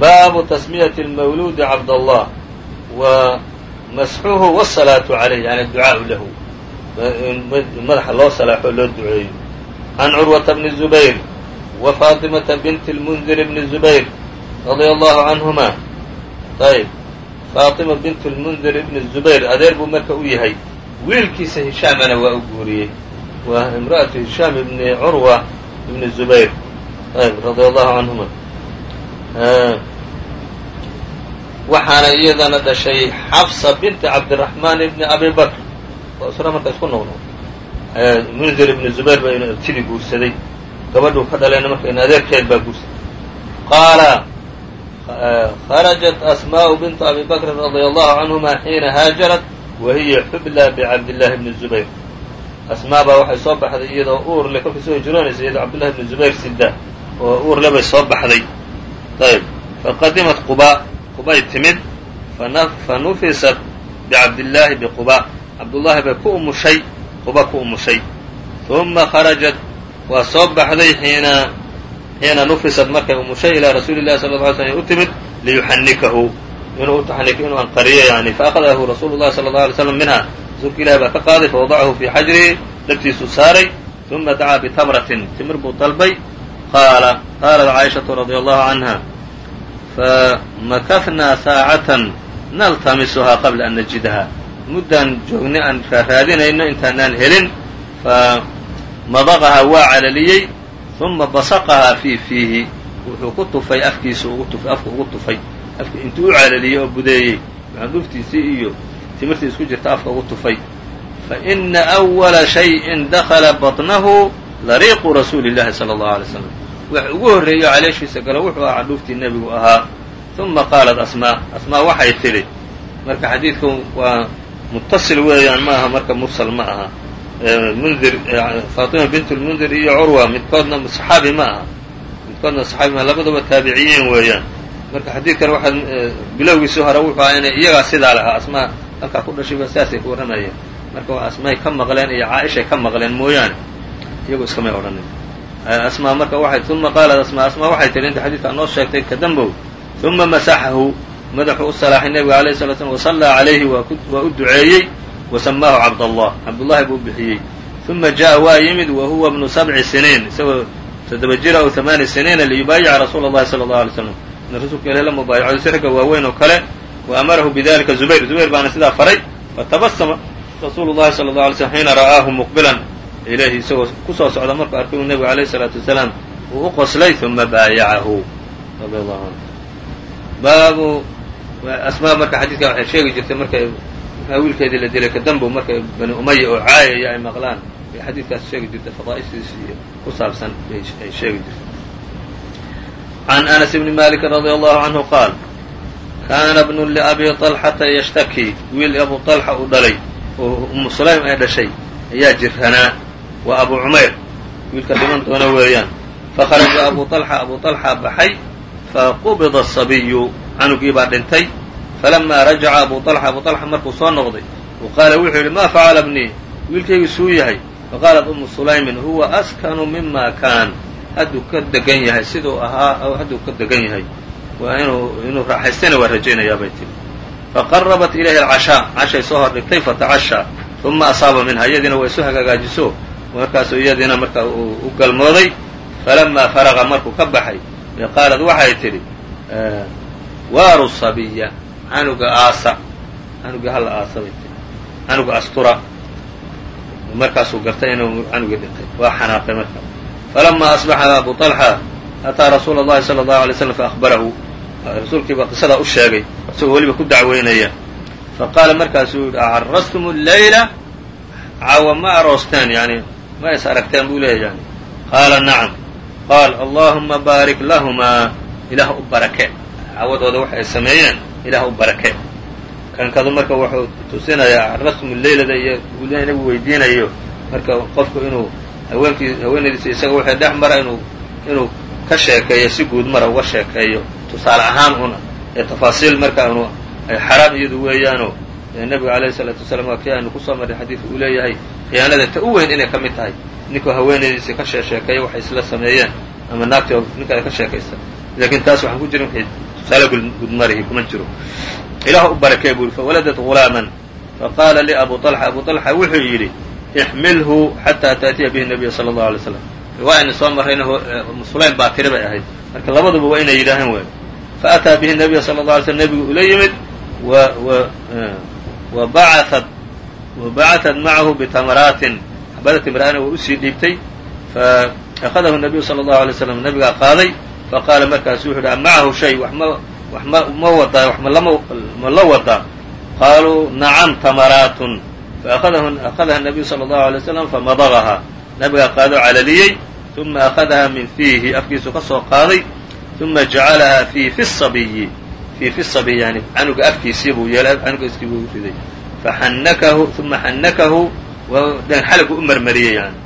baabu tasmiyati اlmawluudi cabdallah wa masxuhu wsalaatu calayh yani ducaau lahu madaxa loo salaaxo loo duceeyo can curwata bni zubayr wa faatimata binti lmundir bni zubayr radia allahu canhuma ayb faatima bintu lmundir ibni zubayr adeer buu marka u yahay. Wiilkiisa hishaamana waa u guuriyey. Waa imra'atu hishaam ibni curwa ibni zubayr. Radia allahu canhuma waxaana iyadana dhashay xafsa binti cabdiraxmaan ibni abi bakr. Waa isra marka isku noqno munzir ibni zubayr baa tidii guursaday. Gabadhuu ka dhalayna marka in adeerkeed baa guursaday. Qaala kharajat asmaءu bintu abi bakrin radia allahu canhuma xiina haajarat wa hiya xubla bicabdillahi bni zubayr asmaa baa waxay soo baxday iyadoo uurle kolkay soo hijroonaysa iyadoo cabdillahi bni zubayr sida oo uurle bay soo baxday ayb faqadimat quba qubay timid fanufisat bicabdillaahi biquba cabdullaahi bay ku umushay quba ku umushay uma kharajat waa soo baxday xiina xiina nufisat markay umushay ilaa rasuuli llahi sala lla ly slm u timid liyuxannikahu. Inuu inuu anqariyo yani faakadahu rasuulu llahi sala allau alay slam minha rasuulka ilahi baa ka qaaday fawadacahu fii xajrihi dhabtiisuu saaray uma dacaa bitamratin timir buu dalbay. Qaala qaalat caaishatu radia allahu canha famakafnaa saacatan naltamisuhaa qabla an najidha. Muddaan joognay aan raaraadinayno intaanaan helin famadaqahaa waa calaliyey uma basaqahaa fii fiihi wuxuu ku tufay afkiisa ugu tufay afka ugu tufay afka intuu u calaliyey oo budeeyey macduuftiisii iyo timirtii isku jirta afka ugu tufay faina أwala shayءin dakla baطnahu lariiqu rasuuli اllahi salى اllahu alay slam wax ugu horreeyo caleeshiisa galo wuxuu ahaa candhuuftii nebigu ahaa uma qaalat asmaa asmaa waxay tidhi marka xadiidku waa mutasil weeyaan ma aha marka mursal ma aha mundir faatima bint lmundir iyo curwa midkoodna saxaabi ma aha midkoodna saxaabi ma labadaba taabiciyiin weeyaan marka xadiidkan waxaad bilowgiisii hore wuxuu ahaa inay iyagaa sidaa lahaa asmaa halkaa ku dhashay ba saasay ku warramayeen marka waa asmaay ka maqleen iyo caaishay ka maqleen mooyaane iyagu iskamay odhanin asmaa marka waxay uma qaalat asmaa asmaa waxay tihi inta xadiidkaa noo sheegtay kadambow uma masaxahu madaxuu u salaaxay nebiga alayh sala slam wasallaa calayhi waa u duceeyey wasamaahu cabdallah cabdullahi buu bixiyey uma jaءa waa yimid wa huwa bnu sabci siniin isagoo toddoba jira aw hamaani siniina liyubaayica rasuula اllahi salى اllahu alay slam in rasuulka ilahi la mubaayaco si ragga waaweyn oo kale wa amarahu bidalika zubayr zubayr baana sidaa faray fatabasama rasuulu llahi sala اlه alay slm xiina ra'aahu muqbilan ilayhi isagoo kusoo socda markuu arkay uu nebigu alayh الsalaatu wasalaam uu u qoslay uma baayacahu radi allahu canhu baabu asmaa marka xadiidka waxay sheegi jirtay markay wiilkeedii la dilay kadambu markay bani umaya oo caayaya ay maqlaan bay xadiidkaas sheegi jirtay fadaa'ishiis iyo ku saabsan ay sheegi jirtay can anas bni maliki radi allahu canhu qaal kaana bnu liabi طalxata yashtaki wiil abu طalxa uu dhalay oo umu sulaym ay dhashay ayaa jirranaa waa abu cumayr wiilka dhiman doona weeyaan fakharaja abu طalxa abu طalxa baxay faqubida asabiyu canugii baa dhintay falamaa rajaca abu طalxa abu طalxa markuu soo noqday u qaala wuxuu yidhi ma facala bnii wiilkaygu suu yahay faqaalat umu sulaymin huwa askanu mima kaan hadduu ka degan yahay siduu ahaa hadduu ka degan yahay waa inuu inuu raaxaystayna waa rajaynayaa bay tihi faqarabat ilayhi alcashaa cashay soo hordhigtay fatacashaa uma asaaba minha iyadiina waa isu hagaagaajiso markaasuu iyadiina markaa u galmooday falamaa faraqa markuu ka baxay qaalad waxay tidhi waaru sabiya canuga aasa canuga hala aasa bay tihi canuga astura markaasuu gartay inuu canugii dhintay waa xanaaqay marka falamaa asbaxa abu طalxa ataa rasuula اllahi salى اllahu alay slam faأhbarahu rasuulkiibaa qisadaa u sheegay isagoo weliba ku dacweynaya faqaala markaasuu yihi acarastum اleyla cawa ma aroosteen yani ma is aragteen buu leeya yani qaala nacam qaal allahuma baarik lahumaa ilaah u barake cawadooda waxay sameeyeen ilaah u barake. Kankadu marka wuxuu tusinayaa acarastum leylada iyo nabigu weydiinayo. Marka qofku inuu haweenkii haweenaydiisa isaga waxay dhex mara inuu inuu ka sheekeeyo si guud mara uga sheekeeyo. Tusaale ahaan una ee tafaasiil markaanu ay xaraam iyadu weeyaano nebigu alayhi salaatu wasalaam waa kii aynu ku soo marray xadiidka uu leeyahay khiyaanada ta u weyn inay ka mid tahay. Ninkuu haweenaydiisii ka sheesheekeeya waxay isla sameeyeen ama naagti oo ninka ay ka sheekaysa laakiin taas waxaan ku jirin tusaale gudmarihi kuma jiro ilaah u barakee buu yidhi fawaladat gulaaman faqaala li abu طalxa abu طalxa wuxuu yidhi ixmilhu xataa taatiya bihi nabiya sala allahu alay slam waa aynu soo marrayna sulaym baa tiri bay ahayd marka labaduba waa inay yidhaaheen wey faataa bihi nabiya sala la alay slm nebigu ula yimid wa bacaat wabacaثat macahu bitamraatin xabada timraana waa usii dhiibtay faأkhadahu nabiyu salى الlahu alay slam nabigaa qaaday faqaala markaasu wuxu uhi a macahu shay wax ma wax ma ma wadaa wax ma la wadaa qaaluu nacam tamaraatun faأkhadaha الnabiyu salى الlahu alay slam famadagahaa nabigaa qaado calaliyey uma akhadaha min fiihi afkiisu ka soo qaaday uma jacalahaa fii fi sabiyi fii fi sabiy yani canuga afkiisii buu yeelay canuga iskii buu riday faxannakahu uma xannakahu xaligu u marmariyey yani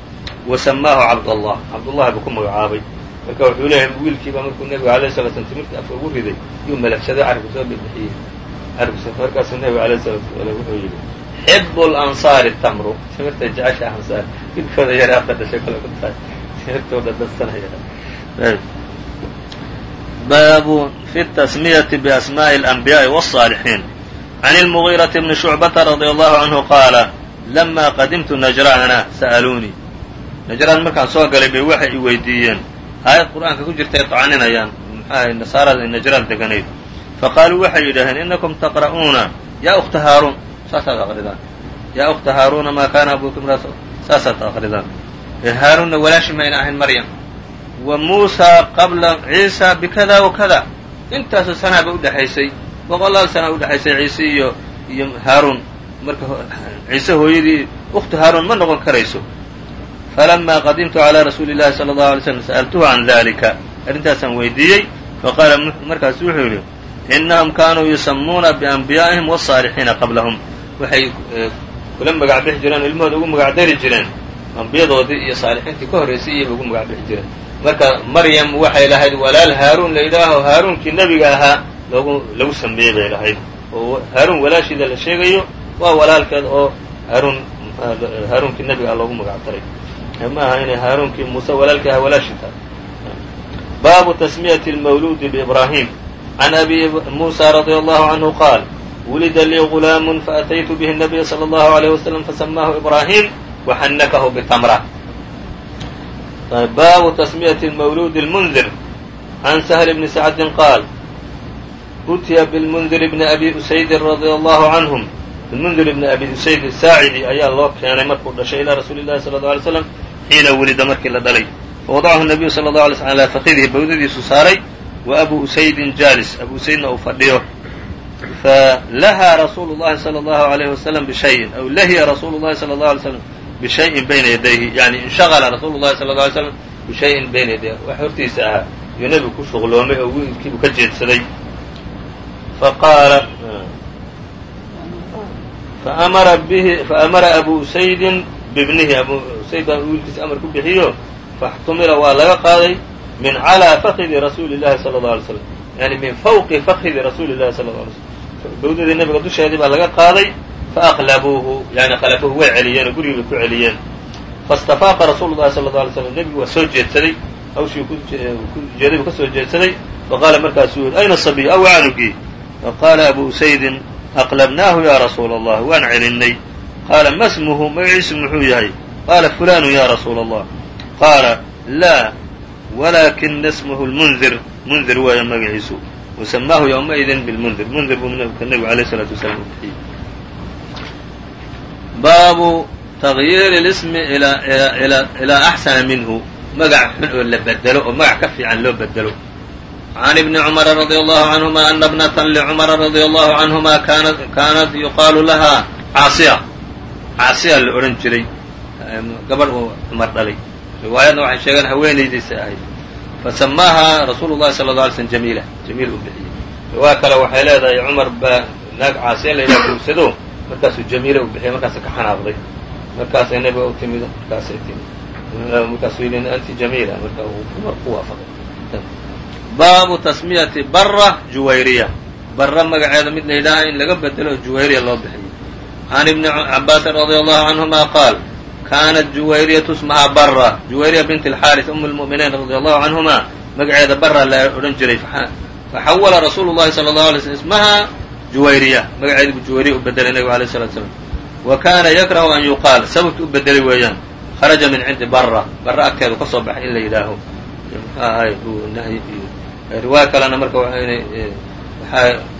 wa samaahu cabdallah cabdullahi buu ku magacaabay marka wuxuu leeyahay wiilkiiba markuu nebiga alayh sala slam timirta afka ugu riday yuu malabsaday carabku soo bixiyey carabkiisa markaasuu nebiga alayh salatu wasalaam wuxuu yidhi xibu lansaari tamru timirta jecesha ansaar wiilkooda yare afka dhashay kale ku tahay timirtooda dadsanaya baabu fi الtasmiyati basmaءi اlanbiyaءi wالصاalixiin can اlmugiiraةi bni shucbata radي allahu canhu qaala lama qadimtu najraana sa'aluunii najraan markaan soo galay bay waxay i weydiiyeen aayad qur'aanka ku jirta ay طacninayaan maxaahay nasaarada najraan deganayd faqaaluu waxay yidhaaheen inakum taqra'uuna. Ya ukta haaruun. Saasaad aqridaan. Ya ukta haaruuna maa kaana abukum saasaad aqridaan. Haaruunna walaashi mayna ahayn maryam. Wa muusaa qabla ciisa bikada wa kada. Intaasoo sanaaba udhexaysay boqolaal sana udhexaysay ciise iyo iyo haaruun. Marka ciise hooyadii uktu haaruun ma noqon karayso falamaa qadimtu calaa rasuuli llahi sala allahu alay slam sa'altuhu can dalika arrintaasaan weydiiyey faqaala markaasu wuxuu yidhi innahum kaanuu yusamuuna bianbiyaa'ihim wasaalixiina qablahum waxay kula magac bixi jireen ilmahooda ugu magac dari jireen ambiyadoodii iyo saalixiintii ka horraysay iyaba ugu magac bixi jireen marka maryam waxay lahayd walaal haaruun la yidhaaho haaruunkii nebiga ahaa loogu lagu sameeyey bay lahayd oo haaruun walaashiida la sheegayo waa walaalkeed oo haaruun haaruunkii nebiga ah loogu magac daray ma aha inay haaruunkii muuse walaalkii ahaa walaashi tahay baabu tasmiyati اlmawluudi biibrahim can abi muusa radia allahu canhu qaal wulida lii gulaamu faataytu bihi الnabiya salى اllahu عalيyه waslm fasamaahu ibrahim waxannakahu bitamra baabu tasmiyati mawluudi اlmundir can sahl bni sacdin qaal utiya bilmundir bni abi usaydin radia allahu canhum bilmundir bni abi usayd saacidi ayaa loo keenay markuu dhashay ilaa rasuuli llahi sala allau alay slam xiina wulida markii la dhalay. Fawadacahu nabiyu sala allahu alay slm alaa fakidihi bawdadiisu saaray wa abu usaydin jaalis. Abu usaydna uu fadhiyo. Falahaa rasuulu llahi sala allahu alayhi wasalam bishayin aw lahiya rasuulu llahi sala allahu alay slam bishayin bayna yadayhi. Yani inshaqala rasuulu llahi sala alla alay slam bishayin bayna yadayhi. Wax hortiisa ahaa. Iyo nebigu ku shuqloomay oo wiilkiibu ka jeedsaday. Faqaala faamara bihi faamara abu usaydin bibnihi abu usayd baa wiilkiisa amar ku bixiyo faxtumila waa laga qaaday min calىa fakidi rasuuli llahi sala allau alay slam yani min fawqi fakidi rasuuli llahi sala alla alay slam bawdadii nebiga dusheedii baa laga qaaday faaqlabuuhu yani qalabuuhu way celiyeen oo gurigii bay ku celiyeen faاstafaaqa rasuulu llahi sala alla alay slam nebigu waa soo jeedsaday hawshii ku jeeday buu ka soo jeedsaday faqaala markaasuu yidhi ayna sabiy aw canugii faqaala abu usaydin aqlabnaahu ya rasuula allah waan celinay qaala ma smuhu magaciisu muxuu yahay? Qaala fulanu ya rasuula allah qaala laa walakina smuhu lmundir mundir weeya magaciisu. Wasamaahu ywmaidin bilmundir mundir buu ka nebigu alayh isalaatu wasalaam u bixiyey baabu tagyiiri اlismi ilaa axsana minhu. Magac xun oo la bedelo oo magac ka fiican loo bedelo. Can ibni cumara radia allahu canhuma ana bnatan licumara radia allahu canhuma kaanat yuqaalu lahaa caasiya caasiya la odhan jiray gabadh uu cumar dhalay. Riwaayadna waxay sheegeen haweenaydiisa ahayd fasamaaha rasuulu llahi sala la alay slm jamiila jamiil uu bixiyey. Riwaaya kale waxay leedahay cumar baa naag caasiya la yidhaha guursado markaasuu jamiila u bixiyay markaasa ka xanaaqday markaasay nebiga u timid markaasay timid. Markaasuu yidhi anti jamiila marka uu cumar ku waafaqay. Baabu tasmiyati bara juwayriya. Bara magaceeda mid la yidhaaha in laga bedelo juwayriya loo bixiyo can ibni cabaasin radi allahu canhuma qaal kaanat juwayriyatu ismahaa bara juwayriya bint alxaaris um lmu'miniin radi allahu canhuma magaceeda bara la odhan jiray faxawala rasuulu llahi sala allahu alay slm ismaha juwayriya magaceedi buu juwayriya u bedelay nebigu alayh salatu slam wa kaana yakrahu an yuqaal sababtu u bedelay weeyaan kharaja min cindi bara bara agteedu ka soo baxay in la yidhaaho mxu ahay riwaaya kalena marka waxaa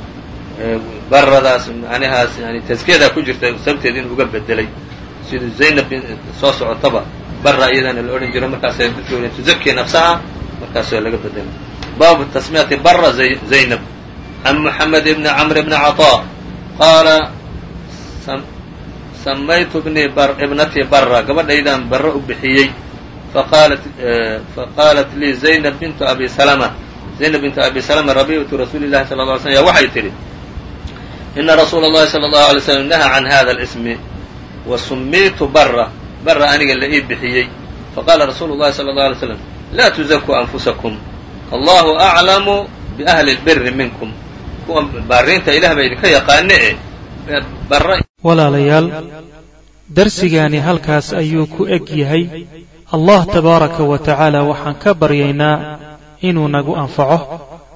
baradaas macnahaas yani taskiyadaa ku jirta sababteed inuu uga bedelay. Sida zaynab soo socotaba bara iyadana la odhan jiro markaasay dadka tuzaki nafsaha markaasoo laga bedelay baabu tasmiyati bara zaynab. Can moxamed bni camr bni caطaa qaala samaytu ibnatii bara gabadhaydaan bara u bixiyey. Faqaalat lii zaynab bintu abi salma zaynab bintu abi salma rabiibatu rasuuli llahi sala lla ly slm ya waxay tidhi ina rasuula اllahi salى اllahu alay slam nahaa can hada اlsmi wa sumiitu bara bara aniga la ii bixiyey faqaala rasuulu llahi salى اllahu alay slam laa tuzakuu anfusakum allahu aclamu biahli اlbiri minkum kuwa baariinta ilah ba idinka yaqaane e bara walaalayaal darsigaani halkaas ayuu ku eg yahay allah tabaaraka wa tacaala waxaan ka baryaynaa inuu nagu anfaco